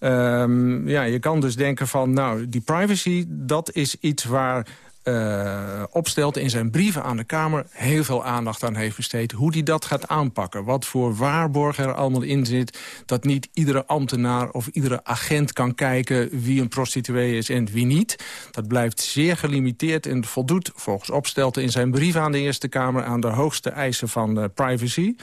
Um, ja, je kan dus denken van, nou, die privacy, dat is iets waar... Uh, opstelt in zijn brieven aan de Kamer heel veel aandacht aan heeft besteed. Hoe die dat gaat aanpakken. Wat voor waarborg er allemaal in zit. Dat niet iedere ambtenaar of iedere agent kan kijken wie een prostituee is en wie niet. Dat blijft zeer gelimiteerd en voldoet volgens opstelten in zijn brief aan de Eerste Kamer aan de hoogste eisen van uh, privacy.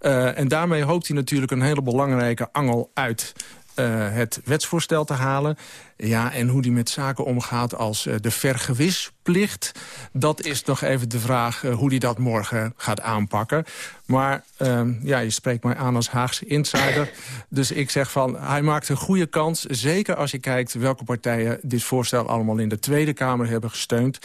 Uh, en daarmee hoopt hij natuurlijk een hele belangrijke angel uit uh, het wetsvoorstel te halen. Ja, en hoe die met zaken omgaat als uh, de vergewisplicht... dat is nog even de vraag uh, hoe die dat morgen gaat aanpakken. Maar uh, ja, je spreekt mij aan als Haagse insider. dus ik zeg van, hij maakt een goede kans. Zeker als je kijkt welke partijen dit voorstel allemaal in de Tweede Kamer hebben gesteund.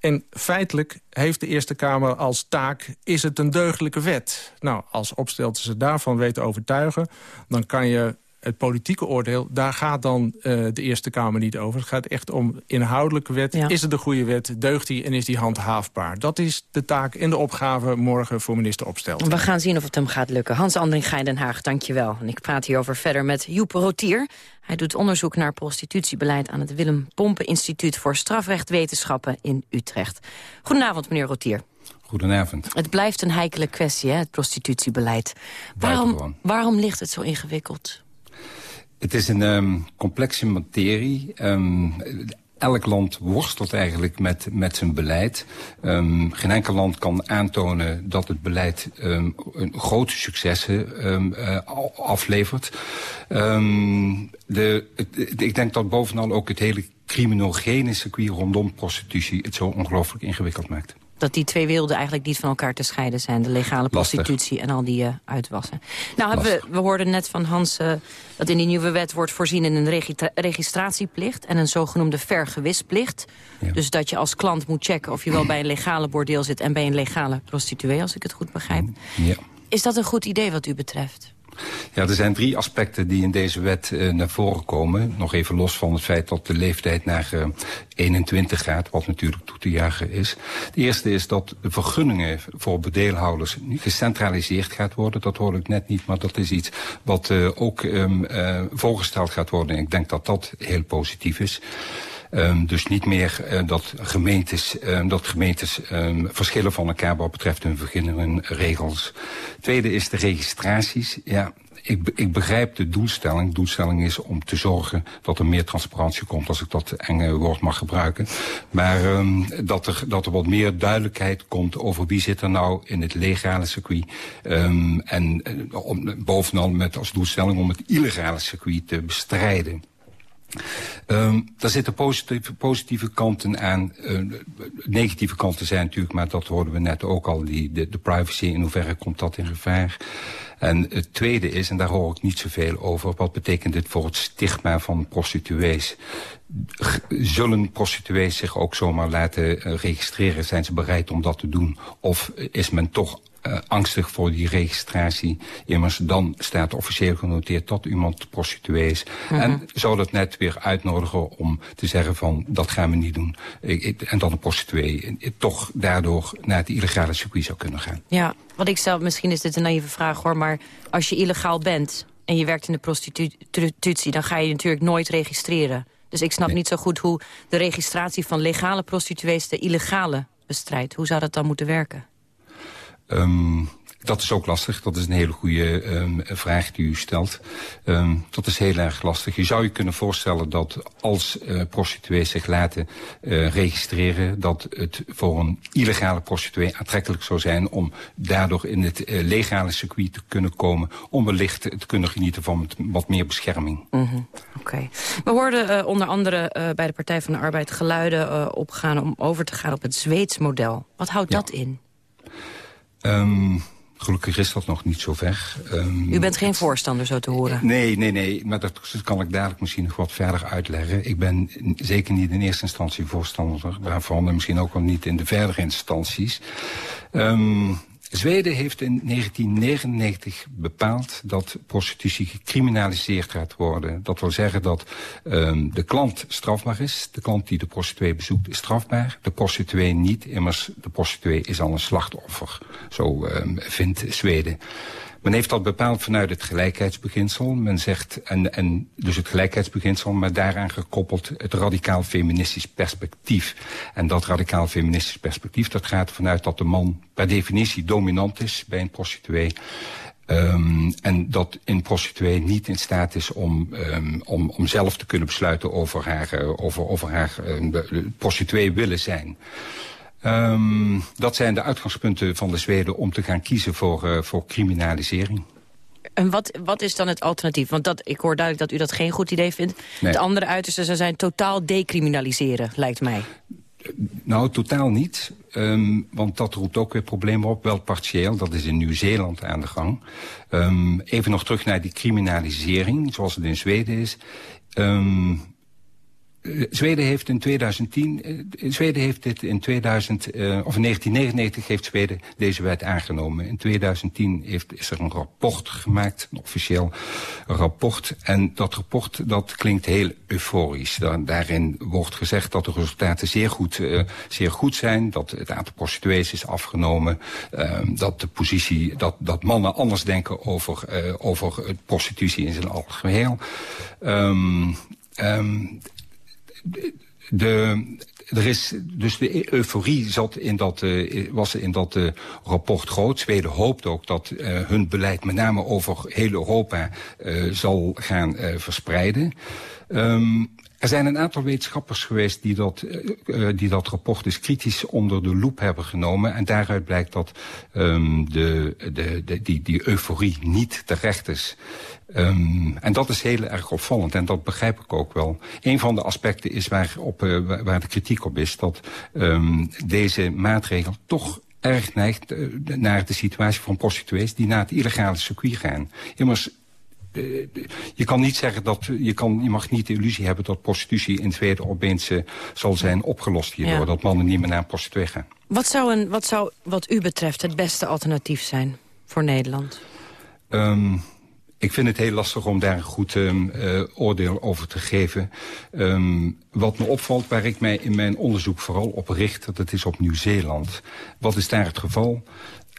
En feitelijk heeft de Eerste Kamer als taak... is het een deugdelijke wet? Nou, als opstelten ze daarvan weten overtuigen... dan kan je het politieke oordeel, daar gaat dan uh, de Eerste Kamer niet over. Het gaat echt om inhoudelijke wet. Ja. Is het een goede wet? Deugt die en is die handhaafbaar? Dat is de taak en de opgave morgen voor minister Opstelten. We gaan zien of het hem gaat lukken. Hans Andringa in Den Haag, dank je wel. En ik praat hierover verder met Joep Rotier. Hij doet onderzoek naar prostitutiebeleid aan het Willem Pompen Instituut voor Strafrechtwetenschappen in Utrecht. Goedenavond, meneer Rotier. Goedenavond. Het blijft een heikele kwestie, hè, het prostitutiebeleid. Waarom, waarom ligt het zo ingewikkeld? Het is een um, complexe materie. Um, elk land worstelt eigenlijk met, met zijn beleid. Um, geen enkel land kan aantonen dat het beleid um, een grote successen um, uh, aflevert. de, ik denk dat bovenal ook het hele criminogene circuit rondom prostitutie... het zo ongelooflijk ingewikkeld maakt dat die twee werelden eigenlijk niet van elkaar te scheiden zijn. De legale prostitutie en al die uh, uitwassen. Nou, hebben we, we hoorden net van Hans uh, dat in die nieuwe wet wordt voorzien in een registratieplicht... en een zogenoemde vergewisplicht. Ja. Dus dat je als klant moet checken of je wel bij een legale bordeel zit... en bij een legale prostituee, als ik het goed begrijp. Ja. Is dat een goed idee wat u betreft? Ja, er zijn drie aspecten die in deze wet uh, naar voren komen. Nog even los van het feit dat de leeftijd naar uh, 21 gaat, wat natuurlijk toe te juichen is. De eerste is dat de vergunningen voor bedeelhouders gecentraliseerd gaat worden. Dat hoor ik net niet, maar dat is iets wat uh, ook um, voorgesteld gaat worden. Ik denk dat dat heel positief is. Um, dus niet meer uh, dat gemeentes, um, dat gemeentes um, verschillen van elkaar wat betreft hun vergunningenregels. Tweede is de registraties. Ja, ik, ik begrijp de doelstelling. De doelstelling is om te zorgen dat er meer transparantie komt, als ik dat enge woord mag gebruiken. Maar um, dat, er, dat er wat meer duidelijkheid komt over wie zit er nou in het legale circuit. Um, en om, bovenal met als doelstelling om het illegale circuit te bestrijden. Um, daar zitten positieve, positieve kanten aan. Uh, negatieve kanten zijn natuurlijk, maar dat hoorden we net ook al, die, de, privacy, in hoeverre komt dat in gevaar? En het tweede is, en daar hoor ik niet zoveel over, wat betekent dit voor het stigma van prostituees? Zullen prostituees zich ook zomaar laten uh, registreren? Zijn ze bereid om dat te doen? Of is men toch uh, angstig voor die registratie. Immers dan staat officieel genoteerd dat iemand prostituee is. -hmm. En zou dat net weer uitnodigen om te zeggen van dat gaan we niet doen. Ik, ik, en dan een prostituee toch daardoor naar het illegale circuit zou kunnen gaan. Ja, wat ik stel, misschien is dit een naïeve vraag hoor, maar als je illegaal bent en je werkt in de prostitutie, dan ga je natuurlijk nooit registreren. Dus ik snap nee. niet zo goed hoe de registratie van legale prostituees de illegale bestrijdt. Hoe zou dat dan moeten werken? Um, dat is ook lastig. Dat is een hele goede um, vraag die u stelt. Um, dat is heel erg lastig. Je zou je kunnen voorstellen dat als uh, prostituees zich laten uh, registreren... dat het voor een illegale prostituee aantrekkelijk zou zijn... om daardoor in het uh, legale circuit te kunnen komen... om wellicht te kunnen genieten van wat meer bescherming. Mm -hmm. Oké. Okay. We hoorden onder andere bij de Partij van de Arbeid geluiden opgaan... om over te gaan op het Zweeds model. Wat houdt ja. dat in? Um, gelukkig is dat nog niet zo ver. Um, U bent geen voorstander, zo te horen? Nee, nee, nee. Maar dat kan ik dadelijk misschien nog wat verder uitleggen. Ik ben zeker niet in eerste instantie voorstander daarvan. En misschien ook wel niet in de verdere instanties. Um, Zweden heeft in 1999 bepaald dat prostitutie gecriminaliseerd gaat worden. Dat wil zeggen dat um, de klant strafbaar is. De klant die de prostituee bezoekt is strafbaar. De prostituee niet. Immers, de prostituee is al een slachtoffer. Zo um, vindt Zweden. Men heeft dat bepaald vanuit het gelijkheidsbeginsel. Men zegt, en, en dus het gelijkheidsbeginsel, maar daaraan gekoppeld het radicaal feministisch perspectief. En dat radicaal feministisch perspectief, dat gaat vanuit dat de man per definitie dominant is bij een prostituee. Um, en dat een prostituee niet in staat is om, um, om, om zelf te kunnen besluiten over haar, uh, over, over haar uh, prostituee willen zijn. Um, dat zijn de uitgangspunten van de Zweden om te gaan kiezen voor, uh, voor criminalisering. En wat, wat is dan het alternatief? Want dat, ik hoor duidelijk dat u dat geen goed idee vindt. Nee. De andere uitersten zijn totaal decriminaliseren, lijkt mij. Nou, totaal niet. Um, want dat roept ook weer problemen op. Wel partieel, dat is in Nieuw-Zeeland aan de gang. Um, even nog terug naar die criminalisering, zoals het in Zweden is. Um, Zweden heeft in 2010, Zweden heeft dit in 2000, uh, of in 1999 heeft Zweden deze wet aangenomen. In 2010 heeft, is er een rapport gemaakt, een officieel rapport. En dat rapport dat klinkt heel euforisch. Daar, daarin wordt gezegd dat de resultaten zeer goed, zeer goed zijn. Dat het aantal prostituees is afgenomen. Uh, dat de positie, dat, dat mannen anders denken over, uh, over prostitutie in zijn algeheel. Um, um, de, er is, dus de euforie zat in dat, uh, was in dat uh, rapport groot. Zweden hoopt ook dat uh, hun beleid met name over heel Europa zal gaan verspreiden. Um, er zijn een aantal wetenschappers geweest die dat, uh, die dat rapport dus kritisch onder de loep hebben genomen. En daaruit blijkt dat um, de, de, de, die, die euforie niet terecht is. Um, en dat is heel erg opvallend en dat begrijp ik ook wel. Een van de aspecten is waar, op, uh, waar de kritiek op is... dat um, deze maatregel toch erg neigt naar de situatie van prostituees... die naar het illegale circuit gaan. Immers je kan niet zeggen dat je, kan, je mag niet de illusie hebben dat prostitutie in Zweden opeens uh, zal zijn opgelost hierdoor. Ja. Dat mannen niet meer naar een prostituee gaan. Wat zou, een, wat zou wat u betreft het beste alternatief zijn voor Nederland? Um, ik vind het heel lastig om daar een goed um, uh, oordeel over te geven. Um, wat me opvalt, waar ik mij in mijn onderzoek vooral op richt... dat is op Nieuw-Zeeland. Wat is daar het geval?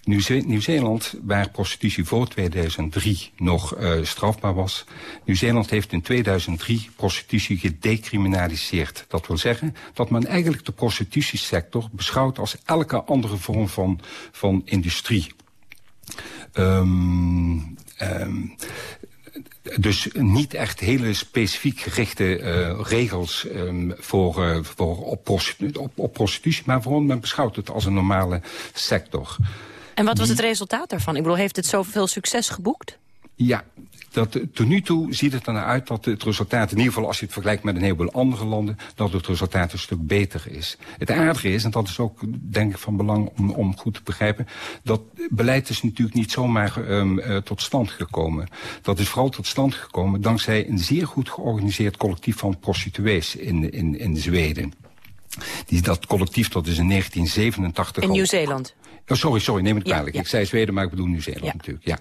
Nieuw-Zeeland, waar prostitutie voor 2003 nog uh, strafbaar was... Nieuw-Zeeland heeft in 2003 prostitutie gedecriminaliseerd. Dat wil zeggen dat men eigenlijk de prostitutiesector beschouwt... als elke andere vorm van, van industrie. Um, um, dus niet echt hele specifiek gerichte uh, regels um, voor, uh, voor op, prostitu op, op prostitutie... maar gewoon men beschouwt het als een normale sector. En wat was het resultaat daarvan? Ik bedoel, heeft het zoveel succes geboekt? Ja, dat, tot nu toe ziet het er naar uit dat het resultaat... in ieder geval als je het vergelijkt met een heleboel andere landen... dat het resultaat een stuk beter is. Het aardige is, en dat is ook denk ik van belang om, om goed te begrijpen... dat beleid is natuurlijk niet zomaar um, uh, tot stand gekomen. Dat is vooral tot stand gekomen dankzij een zeer goed georganiseerd collectief van prostituees in, in, in Zweden. Die, dat collectief dat is in 1987... In Nieuw-Zeeland? Oh, sorry, sorry, neem het kwalijk. Ja, ja. Ik zei Zweden, maar ik bedoel Nieuw-Zeeland ja. natuurlijk. Ja.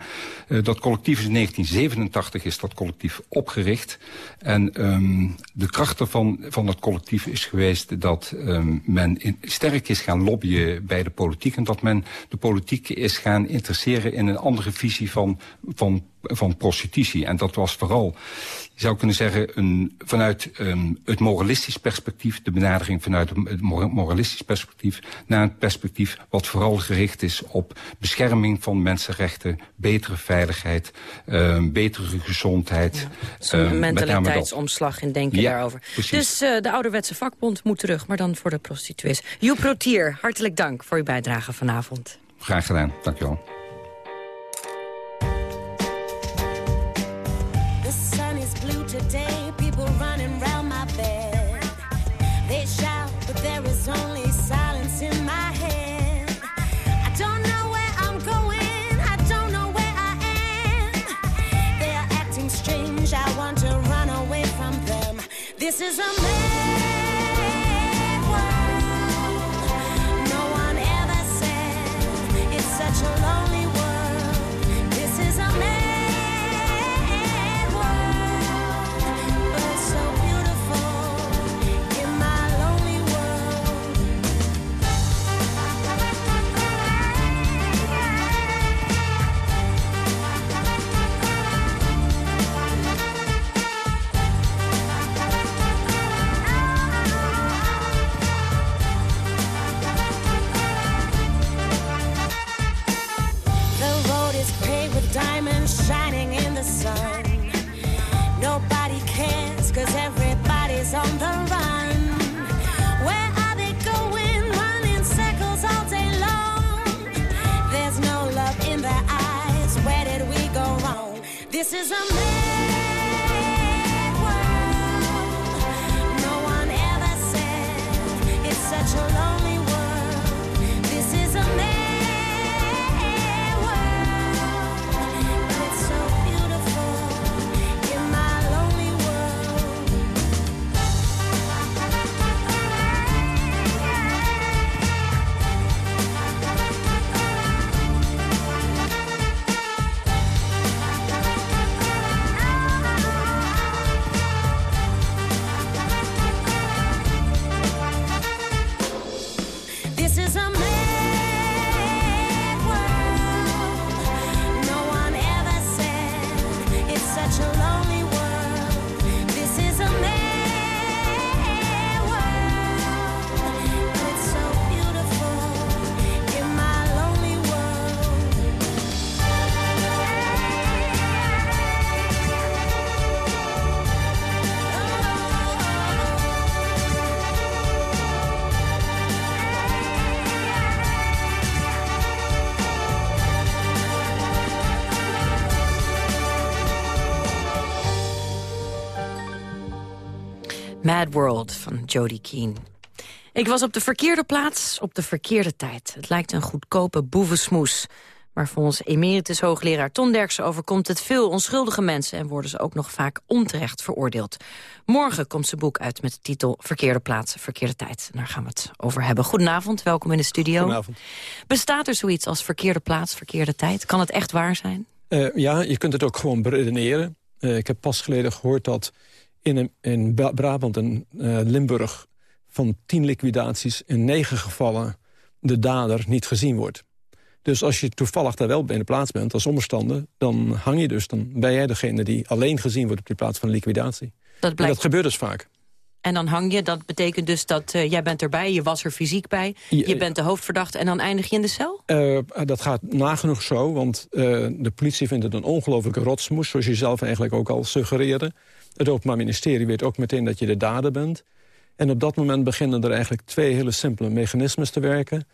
Uh, dat collectief is in 1987 is dat collectief opgericht. En um, de kracht ervan, van dat collectief is geweest dat um, men in, sterk is gaan lobbyen bij de politiek. En dat men de politiek is gaan interesseren in een andere visie van, van van prostitutie. En dat was vooral, je zou kunnen zeggen, een, vanuit um, het moralistisch perspectief... de benadering vanuit het moralistisch perspectief... naar een perspectief wat vooral gericht is op bescherming van mensenrechten... betere veiligheid, um, betere gezondheid. Ja, um, mentaliteitsomslag in denken ja, daarover. Precies. Dus uh, de ouderwetse vakbond moet terug, maar dan voor de prostituees. Joep Rotier, hartelijk dank voor uw bijdrage vanavond. Graag gedaan, dankjewel. This is a mad is a World van Jodie Keane. Ik was op de verkeerde plaats op de verkeerde tijd. Het lijkt een goedkope boevensmoes. Maar volgens emeritus hoogleraar Ton Derksen overkomt het veel onschuldige mensen... en worden ze ook nog vaak onterecht veroordeeld. Morgen komt zijn boek uit met de titel Verkeerde plaats, verkeerde tijd. En daar gaan we het over hebben. Goedenavond, welkom in de studio. Goedenavond. Bestaat er zoiets als verkeerde plaats, verkeerde tijd? Kan het echt waar zijn? Eh, ja, je kunt het ook gewoon beredeneren. Eh, ik heb pas geleden gehoord dat in, in Bra- Brabant en eh, Limburg... van tien liquidaties in negen gevallen de dader niet gezien wordt. Dus als je toevallig daar wel bij de plaats bent als omstander... dan hang je dus, dan ben jij degene die alleen gezien wordt op die plaats van liquidatie. Dat En blijkt. dat gebeurt dus vaak. En dan hang je, dat betekent dus dat eh, jij bent erbij, je was er fysiek bij... je bent de hoofdverdachte en dan eindig je in de cel? Eh, dat gaat nagenoeg zo, want eh, de politie vindt het een ongelofelijke rotsmoes... zoals je zelf eigenlijk ook al suggereerde. Het Openbaar Ministerie weet ook meteen dat je de dader bent. En op dat moment beginnen er eigenlijk twee hele simpele mechanismes te werken.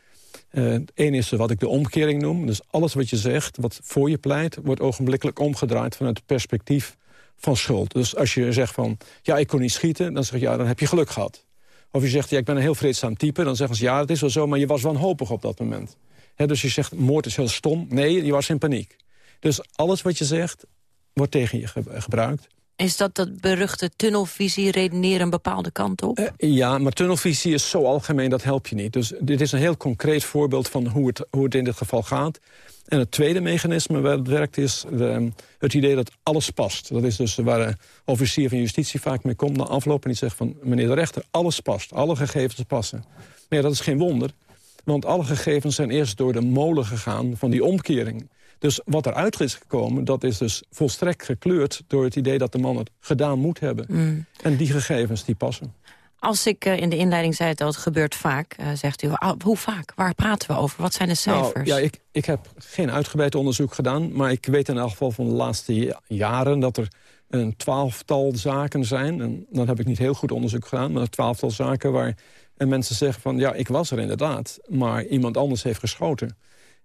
Eén is wat ik de omkering noem. Dus alles wat je zegt, wat voor je pleit... wordt ogenblikkelijk omgedraaid vanuit het perspectief van schuld. Dus als je zegt van, ja, ik kon niet schieten... dan zeg je, ja, dan heb je geluk gehad. Of je zegt, ja, ik ben een heel vreedzaam type... dan zeggen ze, ja, dat is wel zo, maar je was wanhopig op dat moment. Dus je zegt, moord is heel stom. Nee, je was in paniek. Dus alles wat je zegt, wordt tegen je ge- gebruikt. Is dat dat beruchte tunnelvisie redeneren een bepaalde kant op? Eh, Ja, maar tunnelvisie is zo algemeen, dat helpt je niet. Dus dit is een heel concreet voorbeeld van hoe het, hoe het in dit geval gaat. En het tweede mechanisme waar het werkt is het idee dat alles past. Dat is dus waar een officier van justitie vaak mee komt na afloop... en die zegt van, meneer de rechter, alles past. Alle gegevens passen. Maar dat is geen wonder. Want alle gegevens zijn eerst door de molen gegaan van die omkering. Dus wat eruit is gekomen, dat is dus volstrekt gekleurd... door het idee dat de man het gedaan moet hebben. Mm. En die gegevens, die passen. Als ik eh, in de inleiding zei dat het gebeurt vaak, eh, zegt u, ah, hoe vaak? Waar praten we over? Wat zijn de cijfers? Nou, ja, ik, ik heb geen uitgebreid onderzoek gedaan... maar ik weet in elk geval van de laatste ja- jaren... dat er een twaalftal zaken zijn. En dan heb ik niet heel goed onderzoek gedaan... maar een twaalftal zaken waar en mensen zeggen van... ja, ik was er inderdaad, maar iemand anders heeft geschoten.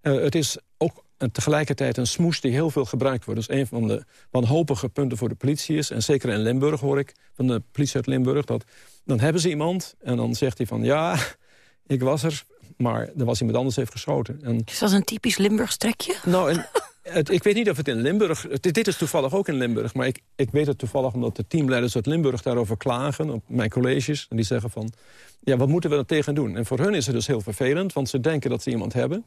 Eh, het is ook en tegelijkertijd een smoes die heel veel gebruikt wordt. Dus een van de wanhopige punten voor de politie is... en zeker in Limburg hoor ik van de politie uit Limburg... dat dan hebben ze iemand en dan zegt hij van... ja, ik was er, maar er was iemand anders heeft geschoten. En, Is dat een typisch Limburgs trekje? nou, en, het, ik weet niet of het in Limburg... Dit, dit is toevallig ook in Limburg, maar ik, ik weet het toevallig... omdat de teamleiders uit Limburg daarover klagen op mijn colleges. En die zeggen van, ja, wat moeten we er tegen doen? En voor hun is het dus heel vervelend, want ze denken dat ze iemand hebben.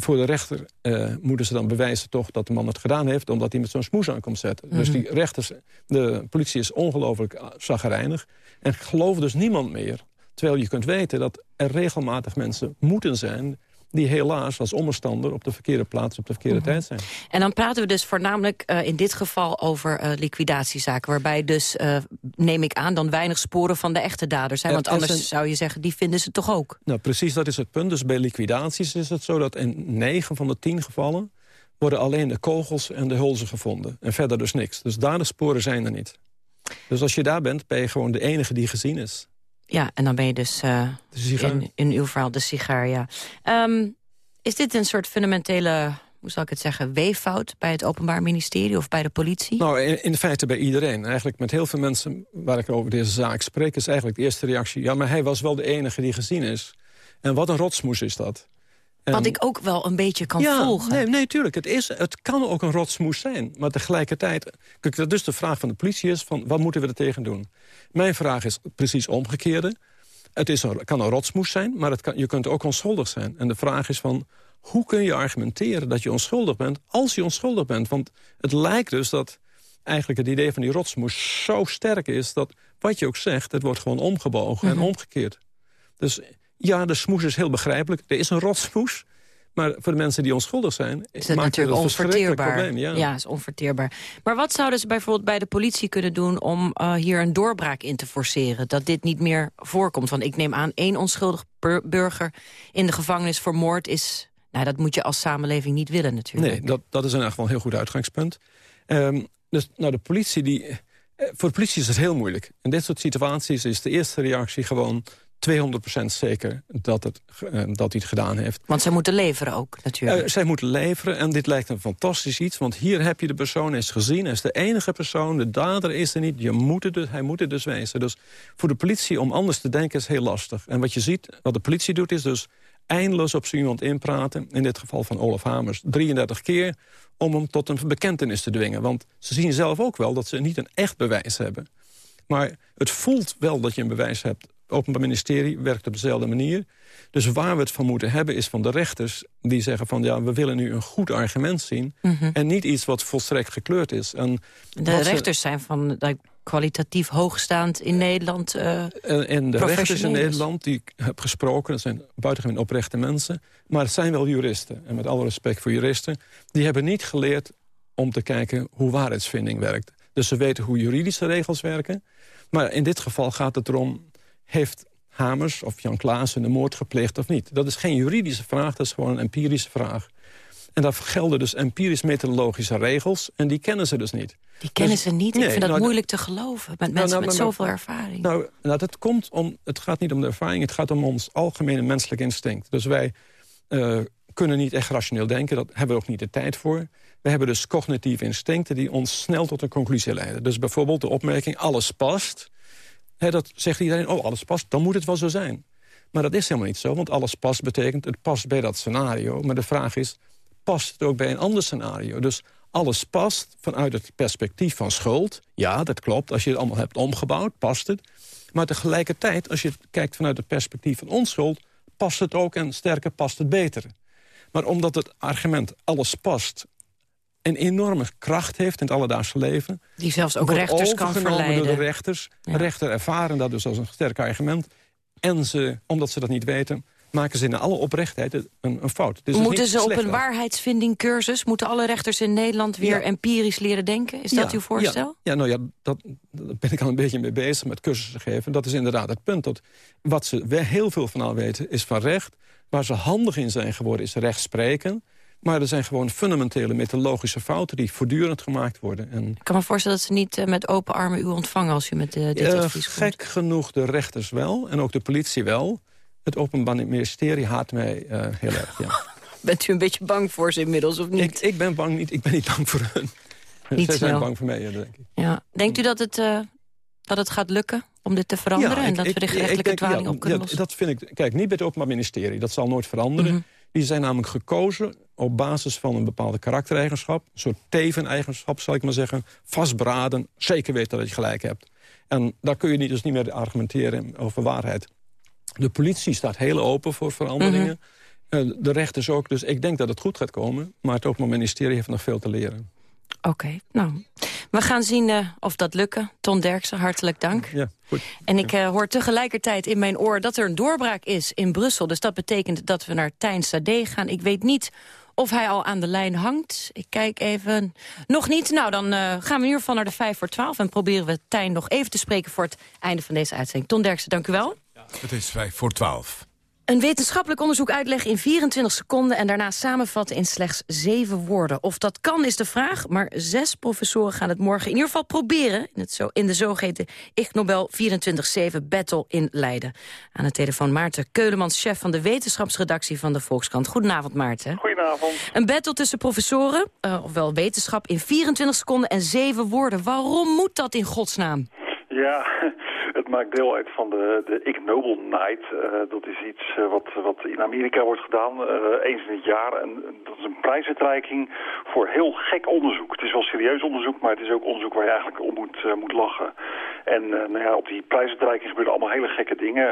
Voor de rechter eh, moeten ze dan bewijzen toch dat de man het gedaan heeft... omdat hij met zo'n smoes aan komt zetten. Dus Mhm. die rechters, de politie is ongelooflijk eh, zagrijnig. En gelooft dus niemand meer. Terwijl je kunt weten dat er regelmatig mensen moeten zijn... die helaas als omstander op de verkeerde plaats op de verkeerde Mhm. tijd zijn. En dan praten we dus voornamelijk eh, in dit geval over eh, liquidatiezaken... waarbij dus, eh, neem ik aan, dan weinig sporen van de echte dader zijn. Want er anders zijn- zou je zeggen, die vinden ze toch ook? Nou, precies dat is het punt. Dus bij liquidaties is het zo dat in 9 van de 10 gevallen... worden alleen de kogels en de hulzen gevonden. En verder dus niks. Dus dadersporen zijn er niet. Dus als je daar bent, ben je gewoon de enige die gezien is. Ja, en dan ben je dus eh, in, in uw verhaal de sigaar, ja. Ehm, is dit een soort fundamentele, hoe zal ik het zeggen... weeffout bij het Openbaar Ministerie of bij de politie? Nou, in, in feite bij iedereen. Eigenlijk met heel veel mensen waar ik over deze zaak spreek... is eigenlijk de eerste reactie... ja, maar hij was wel de enige die gezien is. En wat een rotsmoes is dat. Wat ik ook wel een beetje kan ja, volgen. Nee, nee, tuurlijk. Het, is, het kan ook een rotsmoes zijn. Maar tegelijkertijd... Kijk, dat dus de vraag van de politie is... Van, wat moeten we er tegen doen? Mijn vraag is precies omgekeerde. Het is een, kan een rotsmoes zijn, maar het kan, je kunt ook onschuldig zijn. En de vraag is van... hoe kun je argumenteren dat je onschuldig bent... als je onschuldig bent? Want het lijkt dus dat eigenlijk het idee van die rotsmoes zo sterk is... dat wat je ook zegt, het wordt gewoon omgebogen Mhm. en omgekeerd. Dus ja, de smoes is heel begrijpelijk. Er is een rotsmoes. Maar voor de mensen die onschuldig zijn... is het natuurlijk een verschrikkelijk onverteerbaar. Probleem, ja. is onverteerbaar. Maar wat zouden ze bijvoorbeeld bij de politie kunnen doen... om eh, hier een doorbraak in te forceren? Dat dit niet meer voorkomt. Want ik neem aan, één onschuldig bur- burger in de gevangenis voor moord is... Nou, dat moet je als samenleving niet willen natuurlijk. Nee, dat, dat is in ieder geval een heel goed uitgangspunt. Ehm, dus nou, de politie die... eh, Voor de politie is het heel moeilijk. In dit soort situaties is de eerste reactie gewoon... 200% zeker dat, het, eh, dat hij het gedaan heeft. Want zij moeten leveren ook, natuurlijk. Eh, zij moeten leveren en dit lijkt een fantastisch iets. Want hier heb je de persoon eens gezien. Hij is de enige persoon, de dader is er niet. Je moet het dus, hij moet het dus wezen. Dus voor de politie om anders te denken is heel lastig. En wat je ziet, wat de politie doet is dus eindeloos op zo iemand inpraten. In dit geval van Olaf Hamers. 33 keer om hem tot een bekentenis te dwingen. Want ze zien zelf ook wel dat ze niet een echt bewijs hebben. Maar het voelt wel dat je een bewijs hebt. Openbaar Ministerie werkt op dezelfde manier. Dus waar we het van moeten hebben is van de rechters... die zeggen van ja, we willen nu een goed argument zien... Mhm. en niet iets wat volstrekt gekleurd is. En De ze- rechters zijn van eh, kwalitatief hoogstaand in Nederland eh, en, en de rechters in. Nederland die ik heb gesproken... dat zijn buitengewoon oprechte mensen... maar het zijn wel juristen. En met alle respect voor juristen... die hebben niet geleerd om te kijken hoe waarheidsvinding werkt. Dus ze weten hoe juridische regels werken. Maar in dit geval gaat het erom... heeft Hamers of Jan Klaassen de moord gepleegd of niet? Dat is geen juridische vraag, dat is gewoon een empirische vraag. En daar gelden dus empirisch-methodologische regels... en die kennen ze dus niet. Die kennen Dus- ze niet. Ik Nee, vind dat nou, moeilijk te geloven. Met Nou, mensen nou, met zoveel ervaring. Nou, nou, dat komt om, het gaat niet om de ervaring, het gaat om ons algemene menselijk instinct. Dus wij eh, kunnen niet echt rationeel denken, daar hebben we ook niet de tijd voor. We hebben dus cognitieve instincten die ons snel tot een conclusie leiden. Dus bijvoorbeeld de opmerking, alles past. Dat zegt iedereen, oh, alles past, dan moet het wel zo zijn. Maar dat is helemaal niet zo, want alles past betekent... het past bij dat scenario. Maar de vraag is, past het ook bij een ander scenario? Dus alles past vanuit het perspectief van schuld. Ja, dat klopt. Als je het allemaal hebt omgebouwd, past het. Maar tegelijkertijd, als je kijkt vanuit het perspectief van onschuld... past het ook en sterker past het beter. Maar omdat het argument alles past een enorme kracht heeft in het alledaagse leven... Die zelfs ook rechters kan overgenomen door verleiden. de rechters. Rechter ervaren dat dus als een sterk argument. En ze, omdat ze dat niet weten, maken ze in alle oprechtheid een, een fout. Dus Moeten ze op een dan. waarheidsvinding cursus... moeten alle rechters in Nederland weer Ja. empirisch leren denken? Is dat uw voorstel? Ja, ja, nou ja, dat, daar ben ik al een beetje mee bezig met cursussen geven. Dat is inderdaad het punt. Dat wat ze heel veel van al weten is van recht. Waar ze handig in zijn geworden is recht spreken. Maar er zijn gewoon fundamentele methodologische fouten... die voortdurend gemaakt worden. En, Ik kan me voorstellen dat ze niet eh, met open armen u ontvangen... als u met eh, dit eh, advies komt. gek genoeg de rechters wel, en ook de politie wel. Het Openbaar Ministerie haat mij eh, heel erg, ja. Bent u een beetje bang voor ze inmiddels, of niet? Ik, ik ben bang niet, ik ben niet bang voor hun. Niet Zij zijn bang voor mij, ja, denk ik. Ja. Denkt u dat het, eh, dat het gaat lukken om dit te veranderen... en ik- dat we ik- de ik gerechtelijke dwaling ja, op kunnen ja, lossen? Dat vind ik, kijk, niet bij het Openbaar Ministerie. Dat zal nooit veranderen. Mhm. Die zijn namelijk gekozen op basis van een bepaalde karaktereigenschap. Een soort teveneigenschap, zal ik maar zeggen. Vastberaden, zeker weten dat je gelijk hebt. En daar kun je dus niet meer argumenteren over waarheid. De politie staat heel open voor veranderingen. Mhm. Eh, de rechters ook. Dus ik denk dat het goed gaat komen. Maar het Openbaar Ministerie heeft nog veel te leren. Oké, nou, we gaan zien eh, of dat lukken. Ton Derksen, hartelijk dank. Ja, goed. En ik eh, hoor tegelijkertijd in mijn oor dat er een doorbraak is in Brussel. Dus dat betekent dat we naar Tijn Sade gaan. Ik weet niet of hij al aan de lijn hangt. Ik kijk even. Nog niet? Nou, dan eh, gaan we in ieder geval naar de 5 voor 12... en proberen we Tijn nog even te spreken voor het einde van deze uitzending. Ton Derksen, dank u wel. Het is vijf voor twaalf. Een wetenschappelijk onderzoek uitleggen in 24 seconden... en daarna samenvatten in slechts zeven woorden. Of dat kan is de vraag, maar zes professoren gaan het morgen... in ieder geval proberen in, het zo, in de zogeheten Ig Nobel 24-7 Battle in Leiden. Aan de telefoon Maarten Keulemans, chef van de wetenschapsredactie van de Volkskrant. Goedenavond Maarten. Goedenavond. Een battle tussen professoren, eh, ofwel wetenschap, in 24 seconden en zeven woorden. Waarom moet dat in godsnaam? Ja, het maakt deel uit van de, de Ig Nobel Night. Eh, dat is iets eh, wat, wat in Amerika wordt gedaan, eh, eens in het jaar. En dat is een prijsuitreiking voor heel gek onderzoek. Het is wel serieus onderzoek, maar het is ook onderzoek waar je eigenlijk om moet, moet lachen. En nou ja, op die prijsuitreiking gebeuren allemaal hele gekke dingen.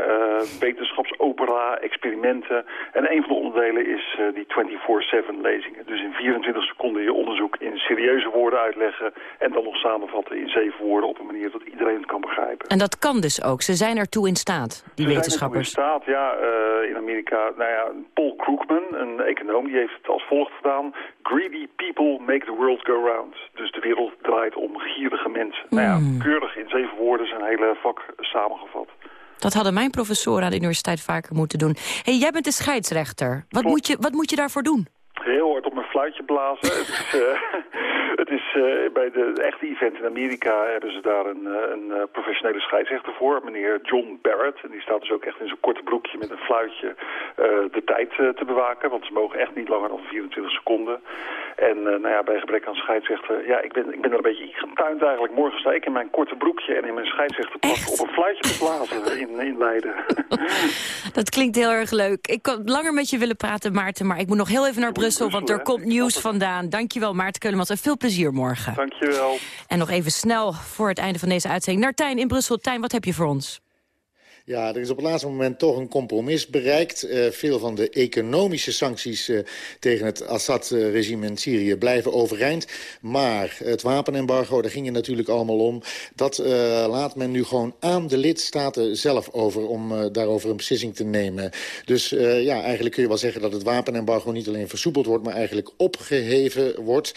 Wetenschapsopera, experimenten. En een van de onderdelen is die 24-7 lezingen. Dus in 24 seconden je onderzoek in serieuze woorden uitleggen... en dan nog samenvatten in zeven woorden op een manier dat iedereen het kan begrijpen. En dat kan dus ook. Ze zijn ertoe in staat, die Ze wetenschappers. zijn ertoe in staat, ja, eh, in Amerika. Nou ja, Paul Krugman, een econoom, die heeft het als volgt gedaan. Greedy people make the world go round. Dus de wereld draait om gierige mensen. Nou Hmm. ja, keurig in zeven woorden zijn hele vak samengevat. Dat hadden mijn professoren aan de universiteit vaker moeten doen. hey, jij bent de scheidsrechter. Wat moet, je, wat moet je daarvoor doen? Heel hard op fluitje blazen. het is, eh, het is eh, bij de echte event in Amerika hebben ze daar een, eh, een professionele scheidsrechter voor, meneer John Barrett. En die staat dus ook echt in zijn korte broekje met een fluitje de tijd te bewaken, want ze mogen echt niet langer dan 24 seconden. En nou ja, bij gebrek aan scheidsrechter, ja, ik ben, ik ben er een beetje getuind eigenlijk. Morgen sta ik in mijn korte broekje en in mijn scheidsrechterpak op een fluitje te blazen in, in Leiden. Dat klinkt heel erg leuk. Ik kan langer met je willen praten, Maarten, maar ik moet nog heel even naar Brussel, want er komt nieuws vandaan. Dankjewel, Maarten Keulemans, en veel plezier morgen. Dankjewel. En nog even snel voor het einde van deze uitzending naar Tijn in Brussel. Tijn, wat heb je voor ons? Ja, er is op het laatste moment toch een compromis bereikt. Eh, veel van de economische sancties eh, tegen het Assad-regime in Syrië blijven overeind. Maar het wapenembargo, daar ging het natuurlijk allemaal om. Dat eh, laat men nu gewoon aan de lidstaten zelf over... om daarover een beslissing te nemen. Dus ja, eigenlijk kun je wel zeggen dat het wapenembargo niet alleen versoepeld wordt... maar eigenlijk opgeheven wordt.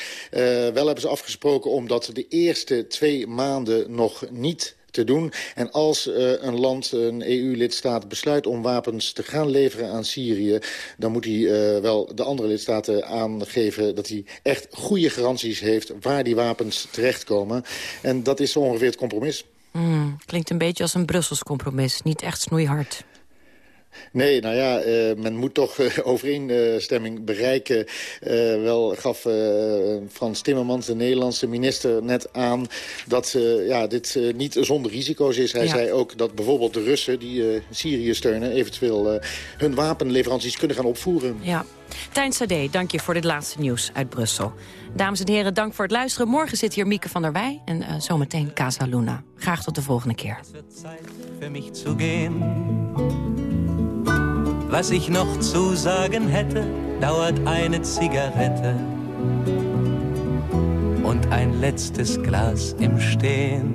Wel hebben ze afgesproken om dat de eerste twee maanden nog niet te doen. En als uh, een land, een EU-lidstaat, besluit om wapens te gaan leveren aan Syrië... dan moet hij uh, wel de andere lidstaten aangeven dat hij echt goede garanties heeft... waar die wapens terechtkomen. En dat is ongeveer het compromis. Hmm, klinkt een beetje als een Brussels compromis, niet echt snoeihard. Nee, nou ja, uh, men moet toch uh, overeenstemming bereiken. Uh, wel gaf Frans Timmermans, de Nederlandse minister, net aan... dat ja, dit niet zonder risico's is. Hij ja. zei ook dat bijvoorbeeld de Russen die Syrië steunen... eventueel hun wapenleveranties kunnen gaan opvoeren. Ja. Tijn Sade, dank je voor dit laatste nieuws uit Brussel. Dames en heren, dank voor het luisteren. Morgen zit hier Mieke van der Wij en uh, zometeen Casa Luna. Graag tot de volgende keer. Was ich noch zu sagen hätte, dauert eine Zigarette und ein letztes Glas im Stehen.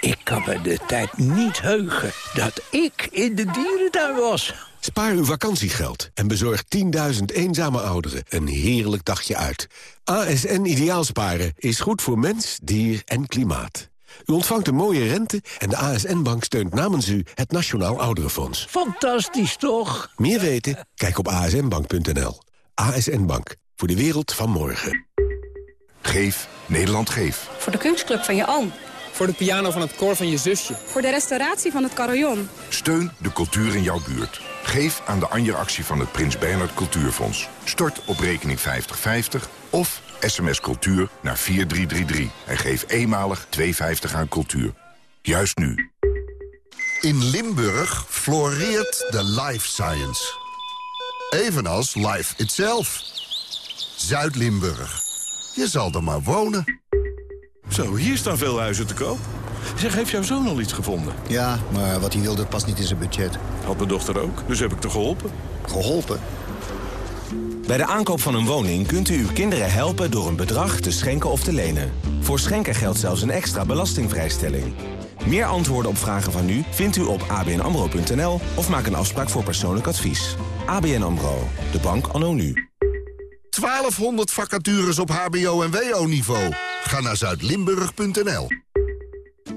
Ik kan me de tijd niet heugen dat ik in de dierentuin was. Spaar uw vakantiegeld en bezorg 10.000 eenzame ouderen een heerlijk dagje uit. ASN Ideaalsparen is goed voor mens, dier en klimaat. U ontvangt een mooie rente en de ASN-bank steunt namens u het Nationaal Ouderenfonds. Fantastisch, toch? Meer weten? Kijk op asnbank.nl. ASN Bank, voor de wereld van morgen. Geef, Nederland geef. Voor de kunstclub van je oom. Voor de piano van het koor van je zusje. Voor de restauratie van het carillon. Steun de cultuur in jouw buurt. Geef aan de Anja-actie van het Prins Bernhard Cultuurfonds. Stort op rekening 5050 of sms cultuur naar 4333. En geef eenmalig 2,50 aan cultuur. Juist nu. In Limburg floreert de life science. Evenals life itself. Zuid-Limburg. Je zal er maar wonen. Zo, hier staan veel huizen te koop. Zeg, heeft jouw zoon al iets gevonden? Ja, maar wat hij wilde past niet in zijn budget. Had mijn dochter ook, dus heb ik te geholpen. Geholpen? Bij de aankoop van een woning kunt u uw kinderen helpen door een bedrag te schenken of te lenen. Voor schenken geldt zelfs een extra belastingvrijstelling. Meer antwoorden op vragen van u vindt u op abnamro.nl of maak een afspraak voor persoonlijk advies. ABN AMRO, de bank anno nu. 1200 vacatures op hbo- en wo-niveau. Ga naar zuidlimburg.nl.